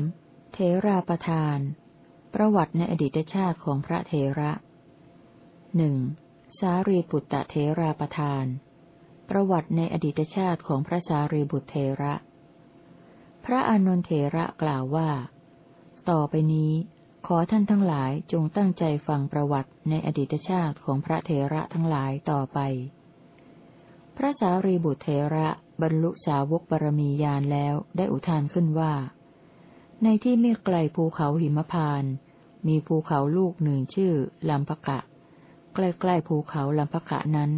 ามเทราประทาน ประวัติในอดีตชาติของพระเทระหนึ่งสารีปุตตะเทราประทาน ประวัติในอดีตชาติของพระสารีบุตรเทระ พระอานนทเทระกล่าวว่า ต่อไปนี้ ขอท่านทั้งหลายจงตั้งใจฟังประวัติในอดีตชาติของพระเทระทั้งหลายต่อไป พระสารีบุตรเทระบรรลุสาวกบารมีญาณแล้วได้อุทานขึ้นว่า ในที่ไม่ไกลภูเขาหิมพาน มีภูเขาลูกหนึ่งชื่อลำพกะ ใกล้ๆภูเขาลำพกะนั้น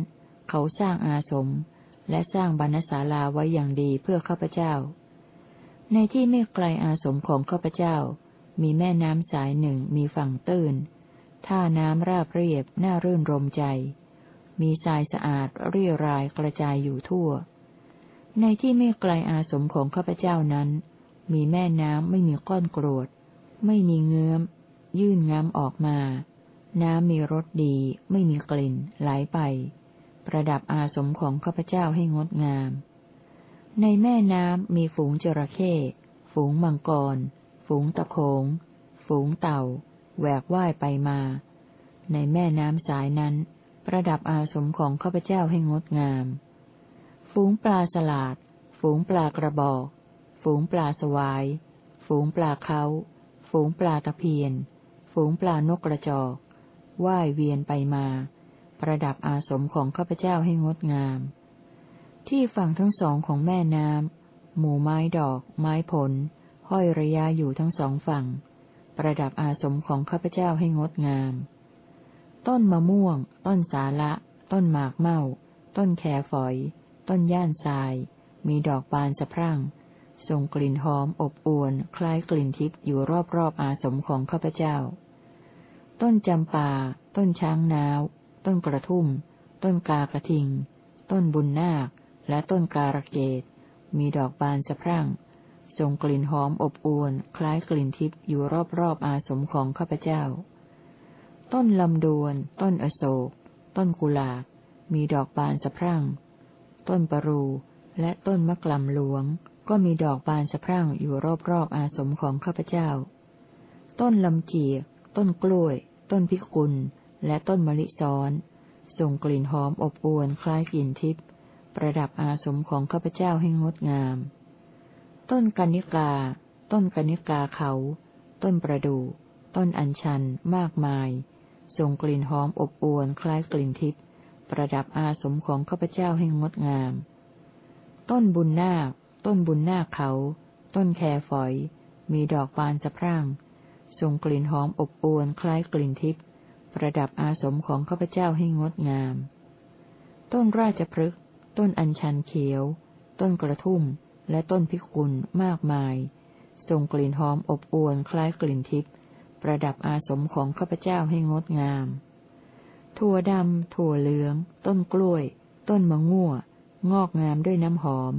เขาสร้างอาสม และสร้างบรรณศาลาไว้อย่างดีเพื่อข้าพเจ้า ในที่ไม่ไกลอาสมของข้าพเจ้า มีแม่น้ำสายหนึ่งมีฝั่งตื้น ท่าน้ำราบเรียบน่ารื่นรมใจ มีทรายสะอาดเรียรายกระจายอยู่ทั่ว ในที่ไม่ไกลอาสมของข้าพเจ้านั้น มีแม่น้ำไม่มีก้อนกรวด ไม่มีเงื้อม ยื่นงามออกมา น้ำมีรสดี ไม่มีกลิ่น ไหลไป ประดับอาสมของข้าพเจ้าให้งดงาม ในแม่น้ำมีฝูงจระเข้ ฝูงมังกร ฝูงตะโขง ฝูงเต่า แหวกว่ายไปมา ในแม่น้ำสายนั้น ประดับอาสมของข้าพเจ้าให้งดงาม ฝูงปลาสลาด ฝูงปลากระบอก ฝูงปลาสวาย ฝูงปลาเขา ฝูงปลาตะเพียน ฝูงปลานกกระจอกว่ายเวียนไปมา ประดับอาสมของข้าพเจ้าให้งดงาม ที่ฝั่งทั้งสองของแม่น้ำหมู่ไม้ดอก ไม้ผล ห้อยระยะอยู่ทั้งสองฝั่ง ประดับอาสมของข้าพเจ้าให้งดงาม ต้นมะม่วง ต้นสาละ ต้นหมากเม่า ต้นแคฝอย ต้นย่านทราย มีดอกบานสะพรั่ง ส่งกลิ่นหอมอบอวน คล้ายกลิ่นทิพย์อยู่รอบๆอาสมของข้าพเจ้า ต้นจำปาต้นช้างนาว ต้นกระทุ่ม ต้นกากระทิง ต้นบุญนาค และต้นการะเกดมีดอกบานสะพรั่ง ส่งกลิ่นหอมอบอวน คล้ายกลิ่นทิพย์อยู่รอบๆอาสมของข้าพเจ้า ต้นลำดวน ต้นอโศก ต้นกุหลาบ มีดอกบานสะพรั่ง ต้นปรู และต้นมะกลำหลวง ก็มีดอกบานสะพรั่งอยู่รอบๆอาสมของข้าพเจ้า ต้นลำเจียก ต้นกล้วย ต้นพิกุล และต้นมะลิซ้อน ส่งกลิ่นหอมอบอวนคล้ายกลิ่นทิพย์ประดับอาสมของข้าพเจ้าให้งดงาม ต้นกันิกา ต้นกันิกาเขา ต้นประดู่ต้นอัญชันมากมาย ส่งกลิ่นหอมอบอวนคล้ายกลิ่นทิพย์ประดับอาสมของข้าพเจ้าให้งดงาม ต้นบุญนาค ต้นบุญนาคเขา ต้นแคฝอย มีดอกบานสะพรั่งส่งกลิ่นหอมอบอวนคล้ายกลิ่นทิพย์ประดับอาสมของข้าพเจ้าให้งดงาม ต้นราชพฤกษ์ต้นอัญชันเขียว ต้นกระทุ่ม และต้นพิกุลมากมายส่งกลิ่นหอมอบอวนคล้ายกลิ่นทิพย์ประดับอาสมของข้าพเจ้าให้งดงาม ถั่วดำถั่วเหลือง ต้นกล้วย ต้นมะง่วงอกงามด้วยน้ำหอม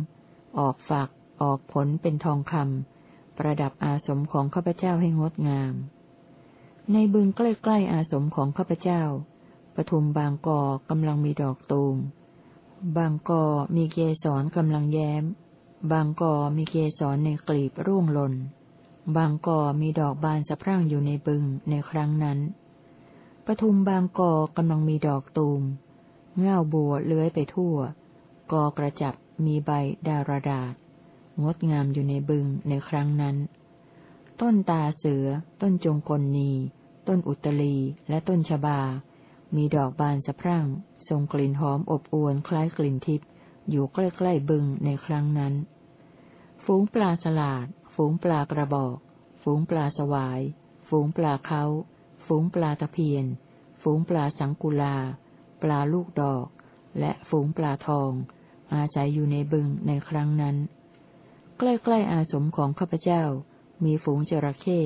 ออกฝัก ออกผลเป็นทองคำประดับอาสมของข้าพเจ้าให้งดงาม ในบึงใกล้ๆอาสมของข้าพเจ้า ปทุมบางกอกำลังมีดอกตูม บางกอมีเกสรกำลังแย้ม บางกอมีเกสรในกลีบร่วงหล่น บางกอมีดอกบานสะพรั่งอยู่ในบึงในครั้งนั้น ปทุมบางกอกำลังมีดอกตูมเง่าบัวเลื้อยไปทั่ว กอกระจับ มีใบดารดาษ งดงามอยู่ในบึงในครั้งนั้น ต้นตาเสือ ต้นจงกลนี ต้นอุตลี และต้นชบา มีดอกบานสะพรั่ง ทรงกลิ่นหอมอบอวนคล้ายกลิ่นทิพย์ อยู่ใกล้ๆบึงในครั้งนั้น ฝูงปลาสลาด ฝูงปลากระบอก ฝูงปลาสวาย ฝูงปลาเขา ฝูงปลาตะเพียน ฝูงปลาสังกุลา ปลาลูกดอก และฝูงปลาทอง อาศัยอยู่ในบึงในครั้งนั้น ใกล้ๆอาสมของข้าพเจ้า มีฝูงจระเข้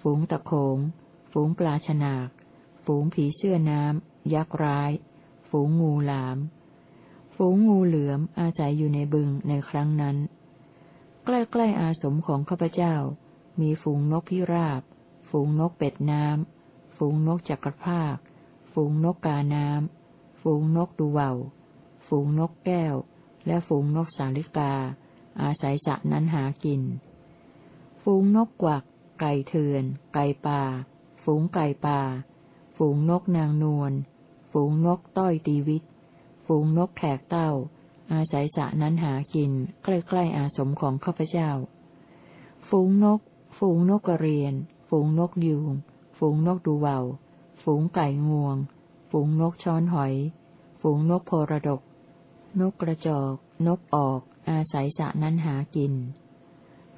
ฝูงตะโขง ฝูงปลาชนาก ฝูงผีเสื้อน้ำ ยักษ์ร้าย ฝูงงูหลาม ฝูงงูเหลือมอาศัยอยู่ในบึงในครั้งนั้น ใกล้ๆอาสมของข้าพเจ้า มีฝูงนกพิราบ ฝูงนกเป็ดน้ำ ฝูงนกจักรพรากฝูงนกกาน้ำ ฝูงนกดูว่าวฝูงนกแก้ว และฝูงนกสาลิกา อาศัยสะนั้นหากิน ฝูงนกกวัก ไก่เถื่อน ไก่ป่า ฝูงไก่ป่า ฝูงนกนางนวล ฝูงนกต้อยตีวิต ฝูงนกแขกเต้า อาศัยสะนั้นหากิน ใกล้ๆอาสมของข้าพเจ้า ฝูงนก ฝูงนกกระเรียน ฝูงนกยูง ฝูงนกดูเวาฝูงไก่งวง ฝูงนกช้อนหอย ฝูงนกโพระดก นกกระจอก นกออก อาศัยสะนั้นหากิน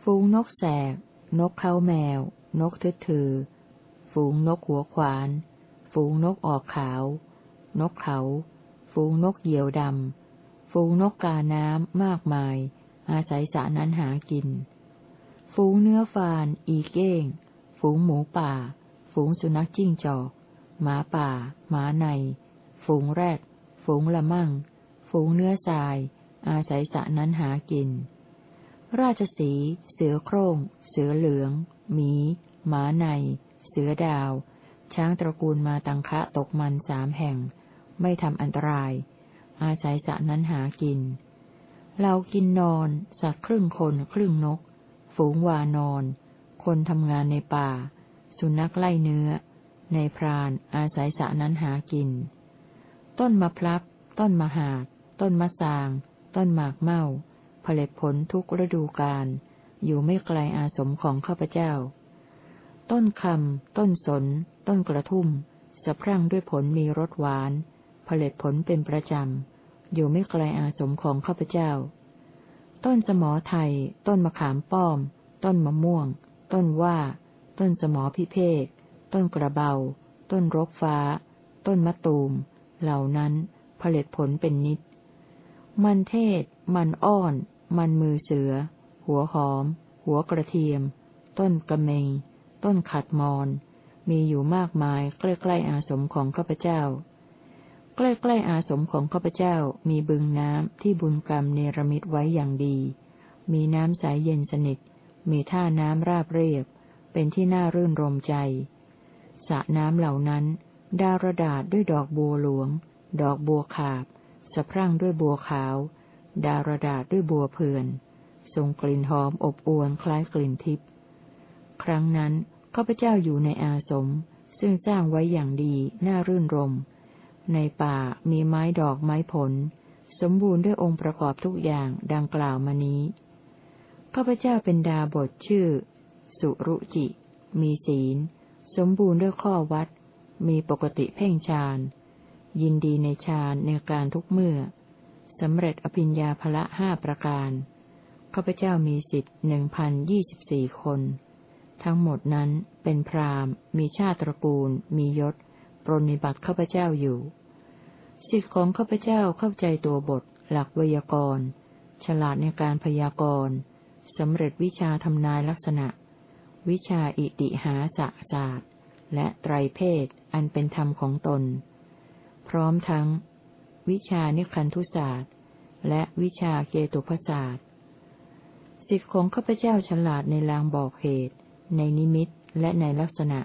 ฝูงนกแสก นกเขาแมว นกทึดถือ ฝูงนกหัวขวาน ฝูงนกออกขาว นกเขา ฝูงนกเหยี่ยวดำ ฝูงนกกาน้ำมากมาย อาศัยสะนั้นหากิน ฝูงเนื้อฟาน อีเก้ง ฝูงหมูป่า ฝูงสุนัขจิ้งจอก หมาป่า หมาใน ฝูงแรด ฝูงละมั่ง ฝูงเนื้อทราย อาศัยสะนั้นหากิน ราชสี เสือโคร่ง เสือเหลือง หมี หมาใน เสือดาว ช้างตระกูลมาตังคะตกมันสามแห่ง ไม่ทำอันตราย อาศัยสะนั้นหากิน เรากินนอน สัตว์ครึ่งคนครึ่งนก ฝูงวานอน คนทำงานในป่า สุนัขไล่เนื้อ ในพรานอาศัยสะนั้นหากิน ต้นมะพร้าต้นมะหาด ต้นมะสาง ต้นหมากเม่า ผลิตผลทุกฤดูกาล อยู่ไม่ไกลอาสมของข้าพเจ้า ต้นคำ ต้นสน ต้นกระทุ่ม สะพรั่งด้วยผลมีรสหวาน ผลิตผลเป็นประจำ อยู่ไม่ไกลอาสมของข้าพเจ้า ต้นสมอไทย ต้นมะขามป้อม ต้นมะม่วง ต้นว่า ต้นสมอพิเภก ต้นกระเบา ต้นรกฟ้า ต้นมะตูม เหล่านั้นผลิตผลเป็นนิด มันเทศ มันอ้อน มันมือเสือ หัวหอม หัวกระเทียม ต้นกระเมง ต้นขัดมอนมีอยู่มากมายใกล้ๆอาสมของข้าพเจ้า ใกล้ๆอาสมของข้าพเจ้ามีบึงน้ำที่บุญกรรมเนรมิตไว้อย่างดี มีน้ำใสยเย็นสนิท มีท่าน้ำราบเรียบ เป็นที่น่ารื่นรมใจสระน้ำเหล่านั้น ดารดาษด้วยดอกบัวหลวง ดอกบัวขาบะพรั่งด้วยบัวขาว ดารดาษด้วยบัวเพื่อนส่งกลิ่นหอมอบอวนคล้ายกลิ่นทิพย์ ครั้งนั้นข้าพเจ้าอยู่ในอาสม ซึ่งสร้างไว้อย่างดีน่ารื่นรม ในป่ามีไม้ดอกไม้ผล สมบูรณ์ด้วยองค์ประกอบทุกอย่างดังกล่าวมานี้ข้าพเจ้าเป็นดาบทชื่อ สุรุจิ มีศีล สมบูรณ์ด้วยข้อวัด มีปกติเพ่งฌาน ยินดีในฌานในการทุกเมื่อสำเร็จอภิญญาภละห้าประการข้าพเจ้ามีสิทธิ์หนึ่งพันยี่สิบสี่คน ทั้งหมดนั้นเป็นพราหมณ์ มีชาติตระกูล มียศ ปรนิบัติข้าพเจ้าอยู่สิทธิของข้าพเจ้าเข้าใจตัวบท หลักไวยากรณ์ ฉลาดในการพยากรณ์สำเร็จวิชาทำนายลักษณะ วิชาอิติหาสะศาสตร์และไตรเพศอันเป็นธรรมของตน พร้อมทั้ง วิชานิคันธุศาสตร์ และวิชาเกตุพศาสตร์สิทธิของข้าพเจ้าฉลาดในลางบอกเหตุ ในนิมิตและในลักษณะ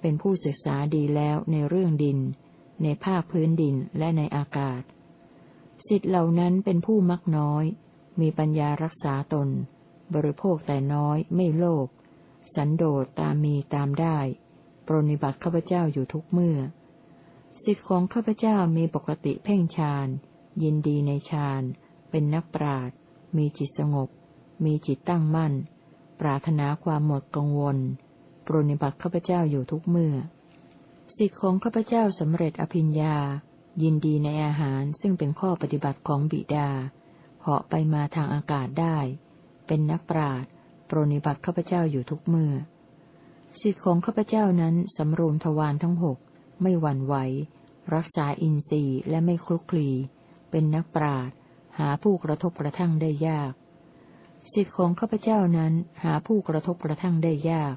เป็นผู้ศึกษาดีแล้วในเรื่องดิน ในภาคพื้นดินและในอากาศสิทธิเหล่านั้นเป็นผู้มักน้อย มีปัญญารักษาตน บริโภคแต่น้อยไม่โลภสันโดษตามมีตามได้ ปรนิบัติข้าพเจ้าอยู่ทุกเมื่อ สิทธิของข้าพเจ้ามีปกติเพ่งฌาน ยินดีในฌาน เป็นนักปราดมีจิตสงบ มีจิตตั้งมั่น ปรารถนาความหมดกังวล ปรนิบัติข้าพเจ้าอยู่ทุกเมื่อ สิทธิของข้าพเจ้าสำเร็จอภิญญา ยินดีในอาหารซึ่งเป็นข้อปฏิบัติของบิดา เหาะไปมาทางอากาศได้ เป็นนักปราดปรนิบัติข้าพเจ้าอยู่ทุกเมื่อสิทธิของข้าพเจ้านั้นสำรวมทวารทั้งหกไม่หวั่นไหว รักษาอินทรีย์และไม่คลุกคลี เป็นนักปราดหาผู้กระทบกระทั่งได้ยากสิทธิของข้าพเจ้านั้นหาผู้กระทบกระทั่งได้ยาก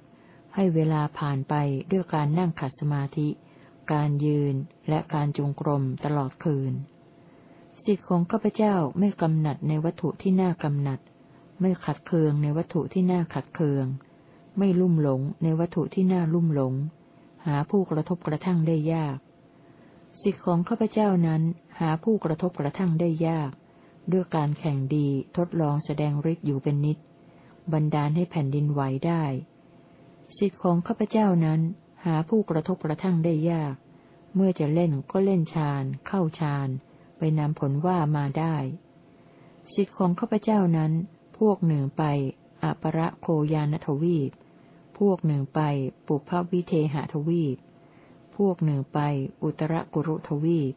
ให้เวลาผ่านไปด้วยการนั่งขัดสมาธิ การยืนและการจงกรมตลอดคืนสิทธิของข้าพเจ้าไม่กำหนัดในวัตถุที่น่ากำหนัด ไม่ขัดเคืองในวัตถุที่น่าขัดเคือง ไม่ลุ่มหลงในวัตถุที่น่าลุ่มหลง หาผู้กระทบกระทั่งได้ยาก สิทธิของข้าพเจ้านั้นหาผู้กระทบกระทั่งได้ยาก ด้วยการแข่งดีทดลองแสดงฤทธิ์อยู่เป็นนิด บันดาลให้แผ่นดินไหวได้ สิทธิของข้าพเจ้านั้น หาผู้กระทบกระทั่งได้ยาก เมื่อจะเล่นก็เล่นฌานเข้าฌานไปนำผลว่ามาได้ สิทธิของข้าพเจ้านั้น พวกหนึ่งไปอปรโคยานทวีป พวกหนึ่งไปปุพพวิเทหทวีป วกหนึ่งไป อุตรกุรุทวีป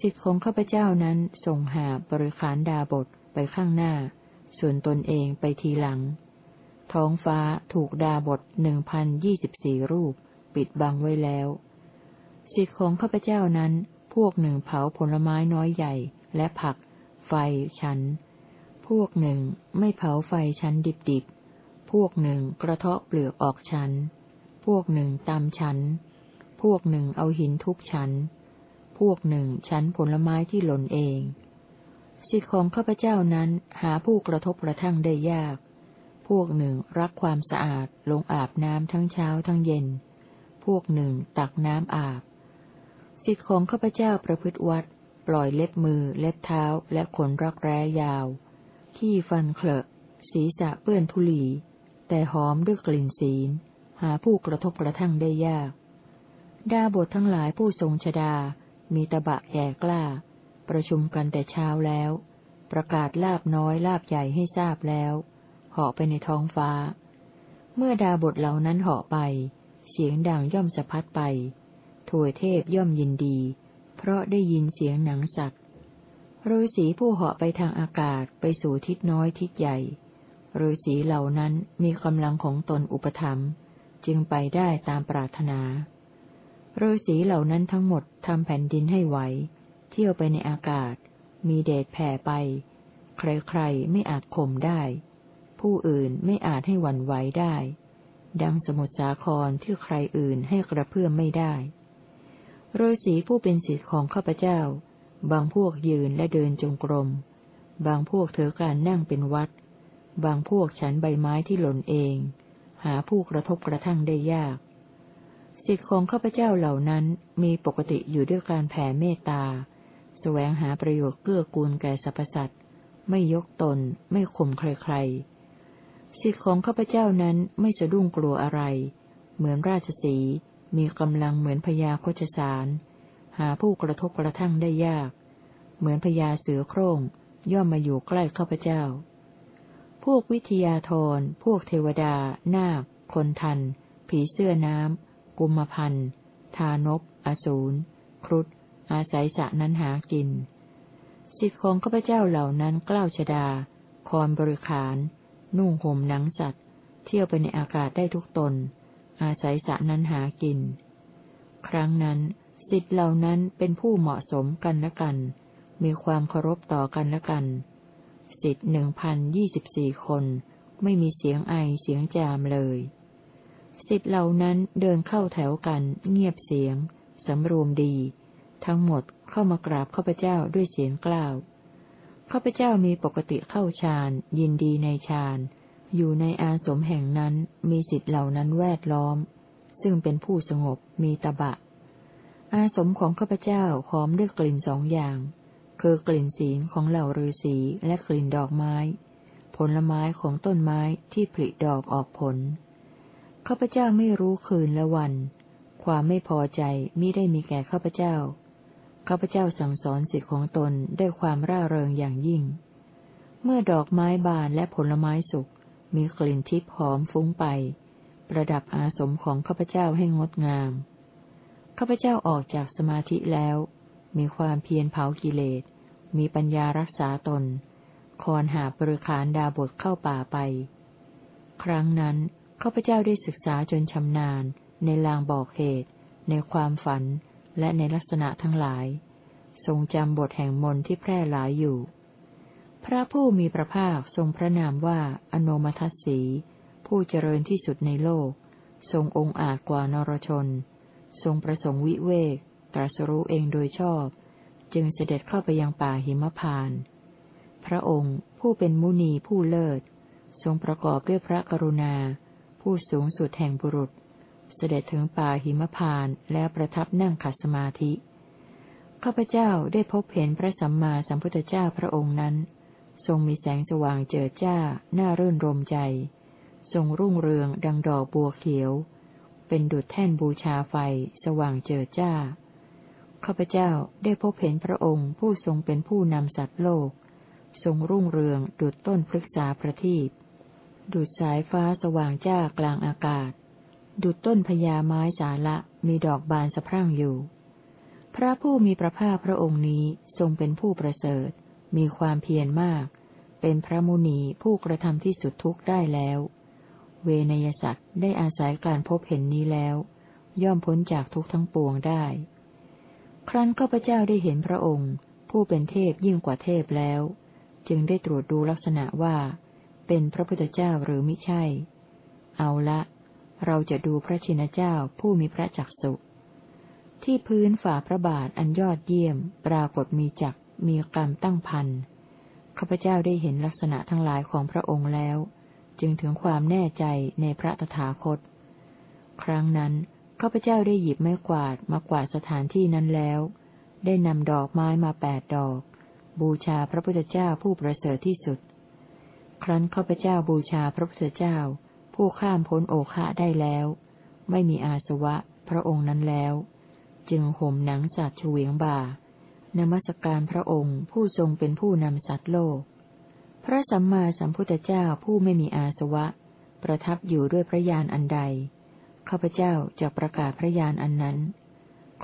สิทธิของข้าพเจ้านั้นส่งหาบริขารดาบทไปข้างหน้า ส่วนตนเองไปทีหลัง ท้องฟ้าถูกดาบทหนึ่งพันยี่สิบสี่รูป ปิดบังไว้แล้วสิทธิของข้าพเจ้านั้นพวกหนึ่งเผาผลไม้น้อยใหญ่และผัก ไฟฉัน พวกหนึ่งไม่เผาไฟชั้นดิบๆ พวกหนึ่งกระเทาะเปลือกออกชั้นพวกหนึ่งตำชั้น พวกหนึ่งเอาหินทุบชั้นพวกหนึ่งชั้นผลไม้ที่หล่นเอง สิทธิของข้าพเจ้านั้นหาผู้กระทบกระทั่งได้ยาก พวกหนึ่งรักความสะอาดลงอาบน้ำทั้งเช้าทั้งเย็น พวกหนึ่งตักน้ำอาบ สิทธิของข้าพเจ้าประพฤติวัด ปล่อยเล็บมือ เล็บเท้า และขนรักแร้ยาว ขี้ฟันเคลอะศีรษะเปื้อนทุลี แต่หอมด้วยกลิ่นศีล หาผู้กระทบกระทั่งได้ยาก ดาบททั้งหลายผู้ทรงชดา มีตะบะแก่กล้า ประชุมกันแต่เช้าแล้ว ประกาศลาบน้อยลาบใหญ่ให้ทราบแล้ว เหาะไปในท้องฟ้า เมื่อดาบทเหล่านั้นเหาะไป เสียงดังย่อมสะพัดไปถวยเทพย่อมยินดี เพราะได้ยินเสียงหนังสัตว์ฤาษีผู้เหาะไปทางอากาศไปสู่ทิศน้อยทิศใหญ่ฤาษีเหล่านั้นมีกำลังของตนอุปธรรมจึงไปได้ตามปรารถนา ฤาษีเหล่านั้นทั้งหมดทำแผ่นดินให้ไหว เที่ยวไปในอากาศ มีเดชแผ่ไป ใครๆไม่อาจข่มได้ ผู้อื่นไม่อาจให้หวั่นไหวได้ ดังสมุทรสาครที่ใครอื่นให้กระเพื่อมไม่ได้ฤาษีผู้เป็นศิษย์ของข้าพเจ้า บางพวกยืนและเดินจงกรม บางพวกเถือการนั่งเป็นวัด บางพวกฉันใบไม้ที่หล่นเอง หาผู้กระทบกระทั่งได้ยาก สิทธิของข้าพเจ้าเหล่านั้นมีปกติอยู่ด้วยการแผ่เมตตาแสวงหาประโยชน์เกื้อกูลแก่สรรพสัตว์ไม่ยกตน ไม่ข่มใครๆสิทธิของข้าพเจ้านั้นไม่สะดุ้งกลัวอะไร เหมือนราชสีมีกำลังเหมือนพญาโคชสาร หาผู้กระทบกระทั่งได้ยาก เหมือนพญาเสือโคร่ง ย่อมมาอยู่ใกล้ข้าพเจ้า พวกวิทยาธรพวกเทวดา นาค คนทัน ผีเสื้อน้ำ กุมพันธานบอสูรครุฑอาศัยสะนั้นหากิน สิทธิของข้าพเจ้าเหล่านั้นกล้าวชดา คอนบริขาร นุ่งห่มหนังสัตว์ เที่ยวไปในอากาศได้ทุกตน อาศัยสะนั้นหากิน ครั้งนั้น สิทธิเหล่านั้นเป็นผู้เหมาะสมกันและกัน มีความเคารพต่อกันและกัน สิทธิหนึ่งพันยี่สิบสี่คน ไม่มีเสียงไอเสียงจามเลย สิทธิเหล่านั้นเดินเข้าแถวกัน เงียบเสียง สำรวมดี ทั้งหมดเข้ามากราบข้าพเจ้าด้วยเสียงกล่าวข้าพเจ้ามีปกติเข้าฌานยินดีในฌานอยู่ในอาสมแห่งนั้นมีสิทธิเหล่านั้นแวดล้อม ซึ่งเป็นผู้สงบมีตบะ อาสมของข้าพเจ้าหอมด้วยกลิ่นสองอย่าง คือกลิ่นศีลของเหล่าฤาษีและกลิ่นดอกไม้ ผลไม้ของต้นไม้ที่ผลิดอกออกผล ข้าพเจ้าไม่รู้คืนและวัน ความไม่พอใจมิได้มีแก่ข้าพเจ้า ข้าพเจ้าสั่งสอนสิทธิของตนด้วยความร่าเริงอย่างยิ่ง เมื่อดอกไม้บานและผลไม้สุกมีกลิ่นทิพย์หอมฟุ้งไป ประดับอาสมของข้าพเจ้าให้งดงาม ข้าพเจ้าออกจากสมาธิแล้ว มีความเพียรเผากิเลส มีปัญญารักษาตน คอนหาบริขารดาบทเข้าป่าไป ครั้งนั้น ข้าพเจ้าได้ศึกษาจนชำนาญ ในลางบอกเหตุ ในความฝัน และในลักษณะทั้งหลาย ทรงจำบทแห่งมนที่แพร่หลายอยู่ พระผู้มีพระภาคทรงพระนามว่าอโนมทัศสี ผู้เจริญที่สุดในโลก ทรงองค์อาจกว่านรชน ทรงประสงค์วิเวก ตรัสรู้เองโดยชอบ จึงเสด็จเข้าไปยังป่าหิมพาน พระองค์ผู้เป็นมุนีผู้เลิศ ทรงประกอบด้วยพระกรุณา ผู้สูงสุดแห่งบุรุษ เสด็จถึงป่าหิมพานแล้วประทับนั่งขัดสมาธิ ข้าพเจ้าได้พบเห็นพระสัมมาสัมพุทธเจ้าพระองค์นั้น ทรงมีแสงสว่างเจิดจ้า น่ารื่นรมใจ ทรงรุ่งเรืองดังดอกบัวเขียว เป็นดุจแท่นบูชาไฟ สว่างเจิดจ้า ข้าพเจ้าได้พบเห็นพระองค์ผู้ทรงเป็นผู้นำสัตว์โลก ทรงรุ่งเรืองดุจต้นพฤกษาประทีป ดุจสายฟ้าสว่างจ้ากลางอากาศ ดุจต้นพญาไม้สาละมีดอกบานสะพรั่งอยู่ พระผู้มีพระภาคพระองค์นี้ทรงเป็นผู้ประเสริฐ มีความเพียรมาก เป็นพระมุนีผู้กระทำที่สุดทุกข์ได้แล้ว เวนยสัตว์ได้อาศัยการพบเห็นนี้แล้ว ย่อมพ้นจากทุกข์ทั้งปวงได้ ครั้นข้าพเจ้าได้เห็นพระองค์ ผู้เป็นเทพยิ่งกว่าเทพแล้ว จึงได้ตรวจดูลักษณะว่า เป็นพระพุทธเจ้าหรือมิใช่ เอาละ เราจะดูพระชินเจ้าผู้มีพระจักสุที่พื้นฝ่าพระบาทอันยอดเยี่ยม ปรากฏมีจักมีกรรมตั้งพันข้าพเจ้าได้เห็นลักษณะทั้งหลายของพระองค์แล้ว จึงถึงความแน่ใจในพระตถาคต ครั้งนั้นข้าพเจ้าได้หยิบไม้กวาดมากวาดสถานที่นั้นแล้ว ได้นำดอกไม้มาแปดดอก บูชาพระพุทธเจ้าผู้ประเสริฐที่สุด ครั้นข้าพเจ้าบูชาพระพุทธเจ้า ผู้ข้ามพ้นโอคะได้แล้ว ไม่มีอาสวะพระองค์นั้นแล้ว จึงห่มหนังจัดเฉวียงบ่านมัสการพระองค์ผู้ทรงเป็นผู้นำสัตว์โลก พระสัมมาสัมพุทธเจ้าผู้ไม่มีอาสวะ ประทับอยู่ด้วยพระญาณอันใดข้าพเจ้าจะประกาศพระญาณอันนั้น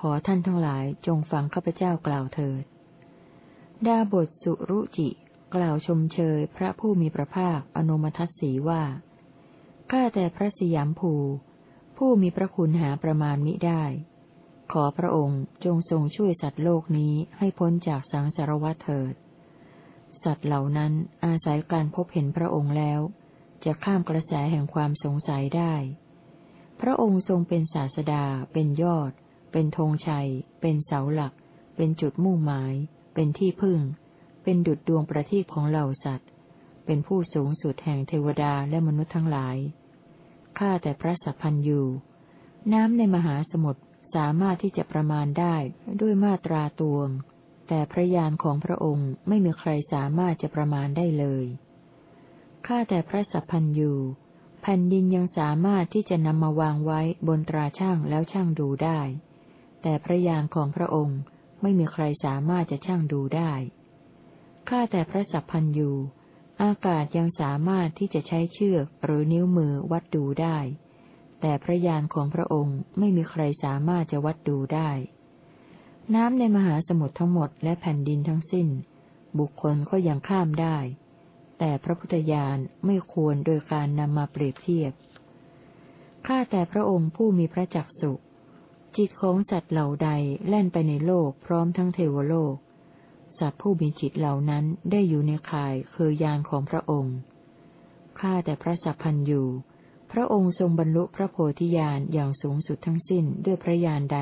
ขอท่านทั้งหลายจงฟังข้าพเจ้ากล่าวเถิด ดาบทสุรุจิ กล่าวชมเชยพระผู้มีพระภาคอนุมทัศสีว่า ข้าแต่พระสยามภู ผู้มีพระคุณหาประมาณมิได้ ขอพระองค์จงทรงช่วยสัตว์โลกนี้ให้พ้นจากสังสารวัฏเถิด สัตว์เหล่านั้นอาศัยการพบเห็นพระองค์แล้ว จะข้ามกระแสแห่งความสงสัยได้ พระองค์ทรงเป็นศาสดา เป็นยอด เป็นธงชัย เป็นเสาหลัก เป็นจุดมุ่งหมาย เป็นที่พึ่ง เป็นดุจดวงประทีปของเหล่าสัตว์ เป็นผู้สูงสุดแห่งเทวดาและมนุษย์ทั้งหลาย ข้าแต่พระสัพพันยูน้ำในมหาสมุทรสามารถที่จะประมาณได้ด้วยมาตราตวง แต่พระยานของพระองค์ไม่มีใครสามารถจะประมาณได้เลย ข้าแต่พระสัพพันยูแผ่นดินยังสามารถที่จะนำมาวางไว้บนตราช่างแล้วช่างดูได้ แต่พระยานของพระองค์ไม่มีใครสามารถจะช่างดูได้ ข้าแต่พระสัพพันยูอากาศยังสามารถที่จะใช้เชือกหรือนิ้วมือวัดดูได้ แต่พระยานของพระองค์ไม่มีใครสามารถจะวัดดูได้ น้ำในมหาสมุทรทั้งหมดและแผ่นดินทั้งสิ้น บุคคลก็ยังข้ามได้ แต่พระพุทธญาณไม่ควรโดยการนำมาเปรียบเทียบ ข้าแต่พระองค์ผู้มีพระจักสุจิตของสัตว์เหล่าใดแล่นไปในโลกพร้อมทั้งเทวโลก สัตว์ผู้มีจิตเหล่านั้นได้อยู่ในข่ายคือยานของพระองค์ข้าแต่พระสัพพันยูพระองค์ทรงบรรลุพระโพธิญาณอย่างสูงสุดทั้งสิ้นด้วยพระญาณใด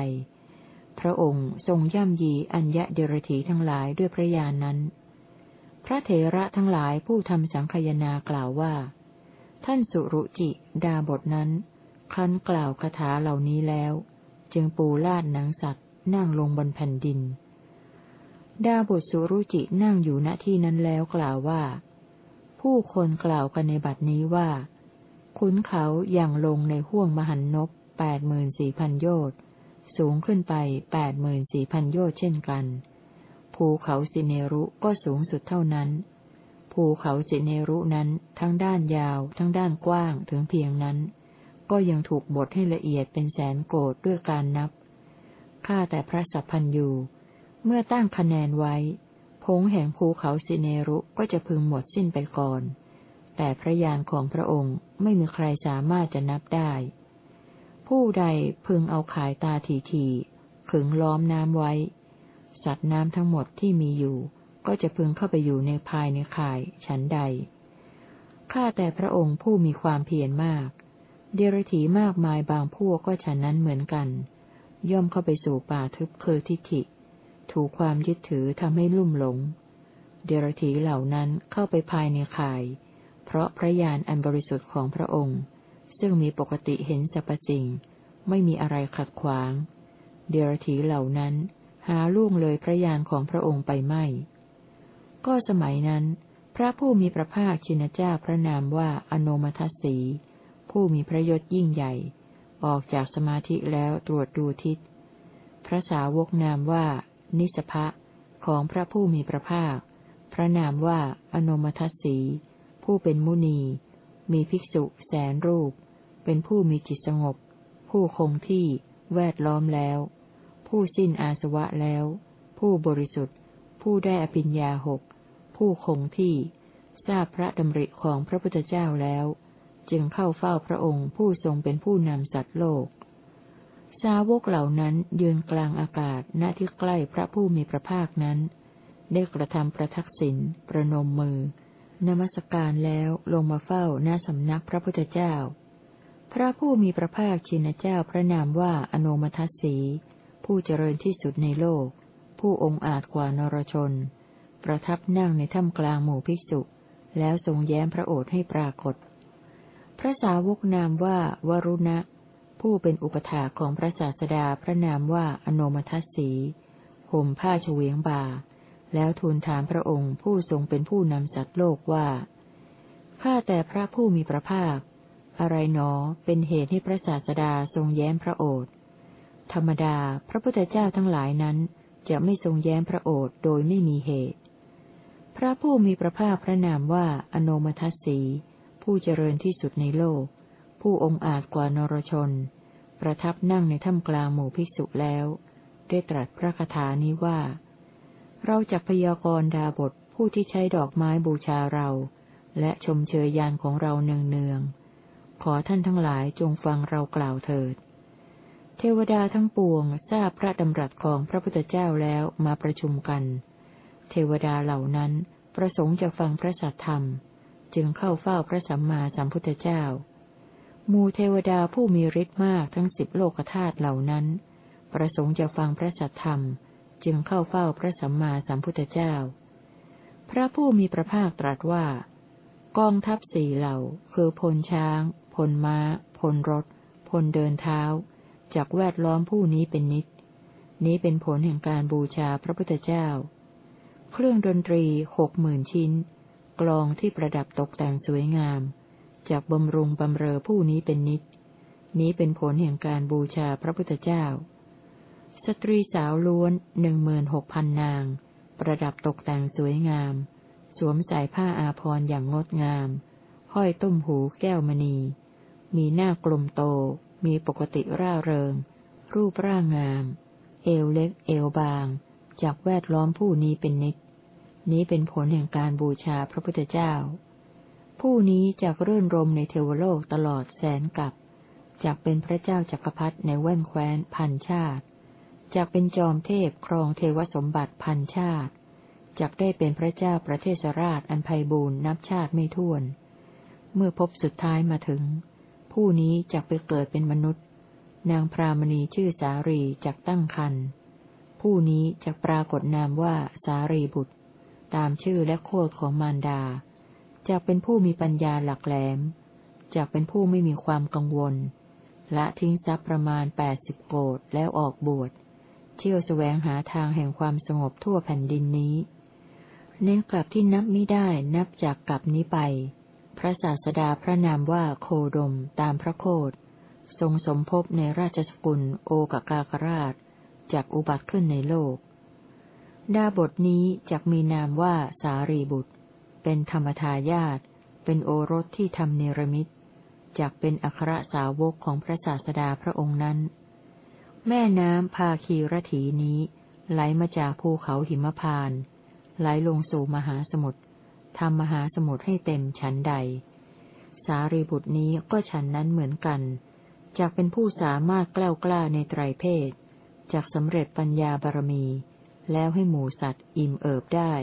พระองค์ทรงย่ำยีอัญญะเดรธีทั้งหลายด้วยพระญาณนนั้น พระเถระทั้งหลายผู้ทำสังคยนากล่าวว่า ท่านสุรุจิ ดาบทนั้นคันกล่าวคาถาเหล่านี้แล้ว จึงปูลาดหนังสัตว์นั่งลงบนแผ่นดิน ดาบทสุรุจินั่งอยู่ณที่นั้นแล้วกล่าวว่า ผู้คนกล่าวกันในบัดนี้ว่าขุนเขาอย่างลงในห้วงมหันนบแปดหมื่นสี่พันโยชน์สูงขึ้นไปแปดหมื่นสี่พันโยชน์เช่นกัน ภูเขาสิเนรุก็สูงสุดเท่านั้น ภูเขาสิเนรุนั้นทั้งด้านยาวทั้งด้านกว้างถึงเพียงนั้น ก็ยังถูกบดให้ละเอียดเป็นแสนโกดด้วยการนับ ข้าแต่พระสัพพันยู เมื่อตั้งคะแนนไว้ พงแห่งภูเขาสิเนรุก็จะพึงหมดสิ้นไปก่อน แต่พระยานของพระองค์ไม่มีใครสามารถจะนับได้ ผู้ใดพึงเอาขายตาทีทีขึงล้อมน้ำไว้ สัตว์น้ำทั้งหมดที่มีอยู่ ก็จะพึงเข้าไปอยู่ในภายในข่ายฉันใด ข้าแต่พระองค์ผู้มีความเพียรมาก เดรถีมากมายบางพวกก็ฉันนั้นเหมือนกัน ย่อมเข้าไปสู่ป่าทึบคือทิฐิ ถูกความยึดถือทำให้ลุ่มหลง เดรธีเหล่านั้นเข้าไปภายในข่าย เพราะพระญาณอันบริสุทธิ์ของพระองค์ ซึ่งมีปกติเห็นสรรพสิ่ง ไม่มีอะไรขัดขวาง เดรธีเหล่านั้นหาล่วงเลยพระญาณของพระองค์ไปไม่ ก็สมัยนั้น พระผู้มีพระภาคชินเจ้าพระนามว่าอโนมัทสี ผู้มีพระยศยิ่งใหญ่ ออกจากสมาธิแล้วตรวจดูทิศ พระสาวกนามว่า นิสภะของพระผู้มีพระภาค พระนามว่าอนมัทสี ผู้เป็นมุนี มีภิกษุแสนรูป เป็นผู้มีจิตสงบ ผู้คงที่แวดล้อมแล้ว ผู้สิ้นอาสวะแล้ว ผู้บริสุทธิ์ ผู้ได้อภิญญาหก ผู้คงที่ ทราบพระดำริของพระพุทธเจ้าแล้ว จึงเข้าเฝ้าพระองค์ผู้ทรงเป็นผู้นำสัตว์โลก สาวกเหล่านั้นยืนกลางอากาศณที่ใกล้พระผู้มีพระภาคนั้น ได้กระทำประทักษิณประนมมือ นมัสการแล้วลงมาเฝ้าหน้าสำนักพระพุทธเจ้า พระผู้มีพระภาคชินเจ้าพระนามว่าอโนมทัสสี ผู้เจริญที่สุดในโลก ผู้องอาจกว่านรชน ประทับนั่งในถ้ำกลางหมู่ภิกษุ แล้วทรงแย้มพระโอษฐ์ให้ปรากฏ พระสาวกนามว่าวรุณะ ผู้เป็นอุปถาของพระศาสดาพระนามว่าอโนมทัสสีห่มผ้าเฉวียงบ่า แล้วทูลถามพระองค์ผู้ทรงเป็นผู้นำสัตว์โลกว่า ข้าแต่พระผู้มีพระภาค อะไรหนอเป็นเหตุให้พระศาสดาทรงแย้มพระโอษฐ์ธรรมดาพระพุทธเจ้าทั้งหลายนั้น จะไม่ทรงแย้มพระโอษฐ์โดยไม่มีเหตุ พระผู้มีพระภาคพระนามว่าอโนมทัสสีผู้เจริญที่สุดในโลก ผู้องอาจกว่านรชน ประทับนั่งในถ้ำกลางหมู่ภิกษุแล้ว ได้ตรัสพระคาถานี้ว่า เราจะพยากรณ์ดาบทผู้ที่ใช้ดอกไม้บูชาเรา และชมเชยยานของเราเนืองๆขอท่านทั้งหลายจงฟังเรากล่าวเถิด เทวดาทั้งปวงทราบพระดำรัสของพระพุทธเจ้าแล้วมาประชุมกัน เทวดาเหล่านั้นประสงค์จะฟังพระสัทธรรม จึงเข้าเฝ้าพระสัมมาสัมพุทธเจ้า มูเทวดาผู้มีฤทธิ์มากทั้งสิบโลกธาตุเหล่านั้น ประสงค์จะฟังพระสัทธรรม จึงเข้าเฝ้าพระสัมมาสัมพุทธเจ้า พระผู้มีพระภาคตรัสว่า กองทัพสี่เหล่า คือพลช้าง พลม้า พลรถ พลเดินเท้าจากแวดล้อมผู้นี้เป็นนิด นี้เป็นผลแห่งการบูชาพระพุทธเจ้า เครื่องดนตรีหกหมื่นชิ้น กลองที่ประดับตกแต่งสวยงาม จากบำรุงบำเรอผู้นี้เป็นนิดนี้เป็นผลแห่งการบูชาพระพุทธเจ้า สตรีสาวล้วนหนึ่งหมื่นหกพันนาง ประดับตกแต่งสวยงาม สวมใส่ผ้าอาภรณ์อย่างงดงาม ห้อยตุ้มหูแก้วมณี มีหน้ากลมโต มีปกติร่าเริง รูปร่างงาม เอวเล็กเอวบาง จากแวดล้อมผู้นี้เป็นนิดนี้เป็นผลแห่งการบูชาพระพุทธเจ้า ผู้นี้จากรื่นรมในเทวโลกตลอดแสนกับจากเป็นพระเจ้าจักรพรรดิในแว่นแคว้นพันชาติจากเป็นจอมเทพครองเทวสมบัติพันชาติจากได้เป็นพระเจ้าประเทศราชอันไพบูรณ์นับชาติไม่ถ้วน เมื่อพบสุดท้ายมาถึง ผู้นี้จากไปเกิดเป็นมนุษย์ นางพรามณีชื่อสารีจากตั้งคันผู้นี้จะปรากฏนามว่าสารีบุตร ตามชื่อและโคดของมารดา จะเป็นผู้มีปัญญาหลักแหลมจะเป็นผู้ไม่มีความกังวล ละทิ้งทรัพย์ประมาณแปดสิบโกดแล้วออกบวช เที่ยวแสวงหาทางแห่งความสงบทั่วแผ่นดินนี้ เน้นกลับที่นับไม่ได้นับจากกลับนี้ไป พระศาสดาพระนามว่าโคดมตามพระโคดทรงสมภพในราชสกุลโอกากากราชจักอุบัติขึ้นในโลก ดาบทนี้จักมีนามว่าสารีบุตร เป็นธรรมทายาตเป็นโอรสที่ทำเนรมิตจักเป็นอัครสาวกของพระศาสดาพระองค์นั้น แม่น้ำพาคีรถีนี้ ไหลมาจากภูเขาหิมพาน ไหลลงสู่มหาสมุทรทำมหาสมุทรให้เต็มชั้นใด สารีบุตรนี้ก็ฉันนั้นเหมือนกันจากเป็นผู้สามารถกล้ากล้าในไตรเพศจากสำเร็จปัญญาบารมี แล้วให้หมูสัตว์อิ่มเอิบได้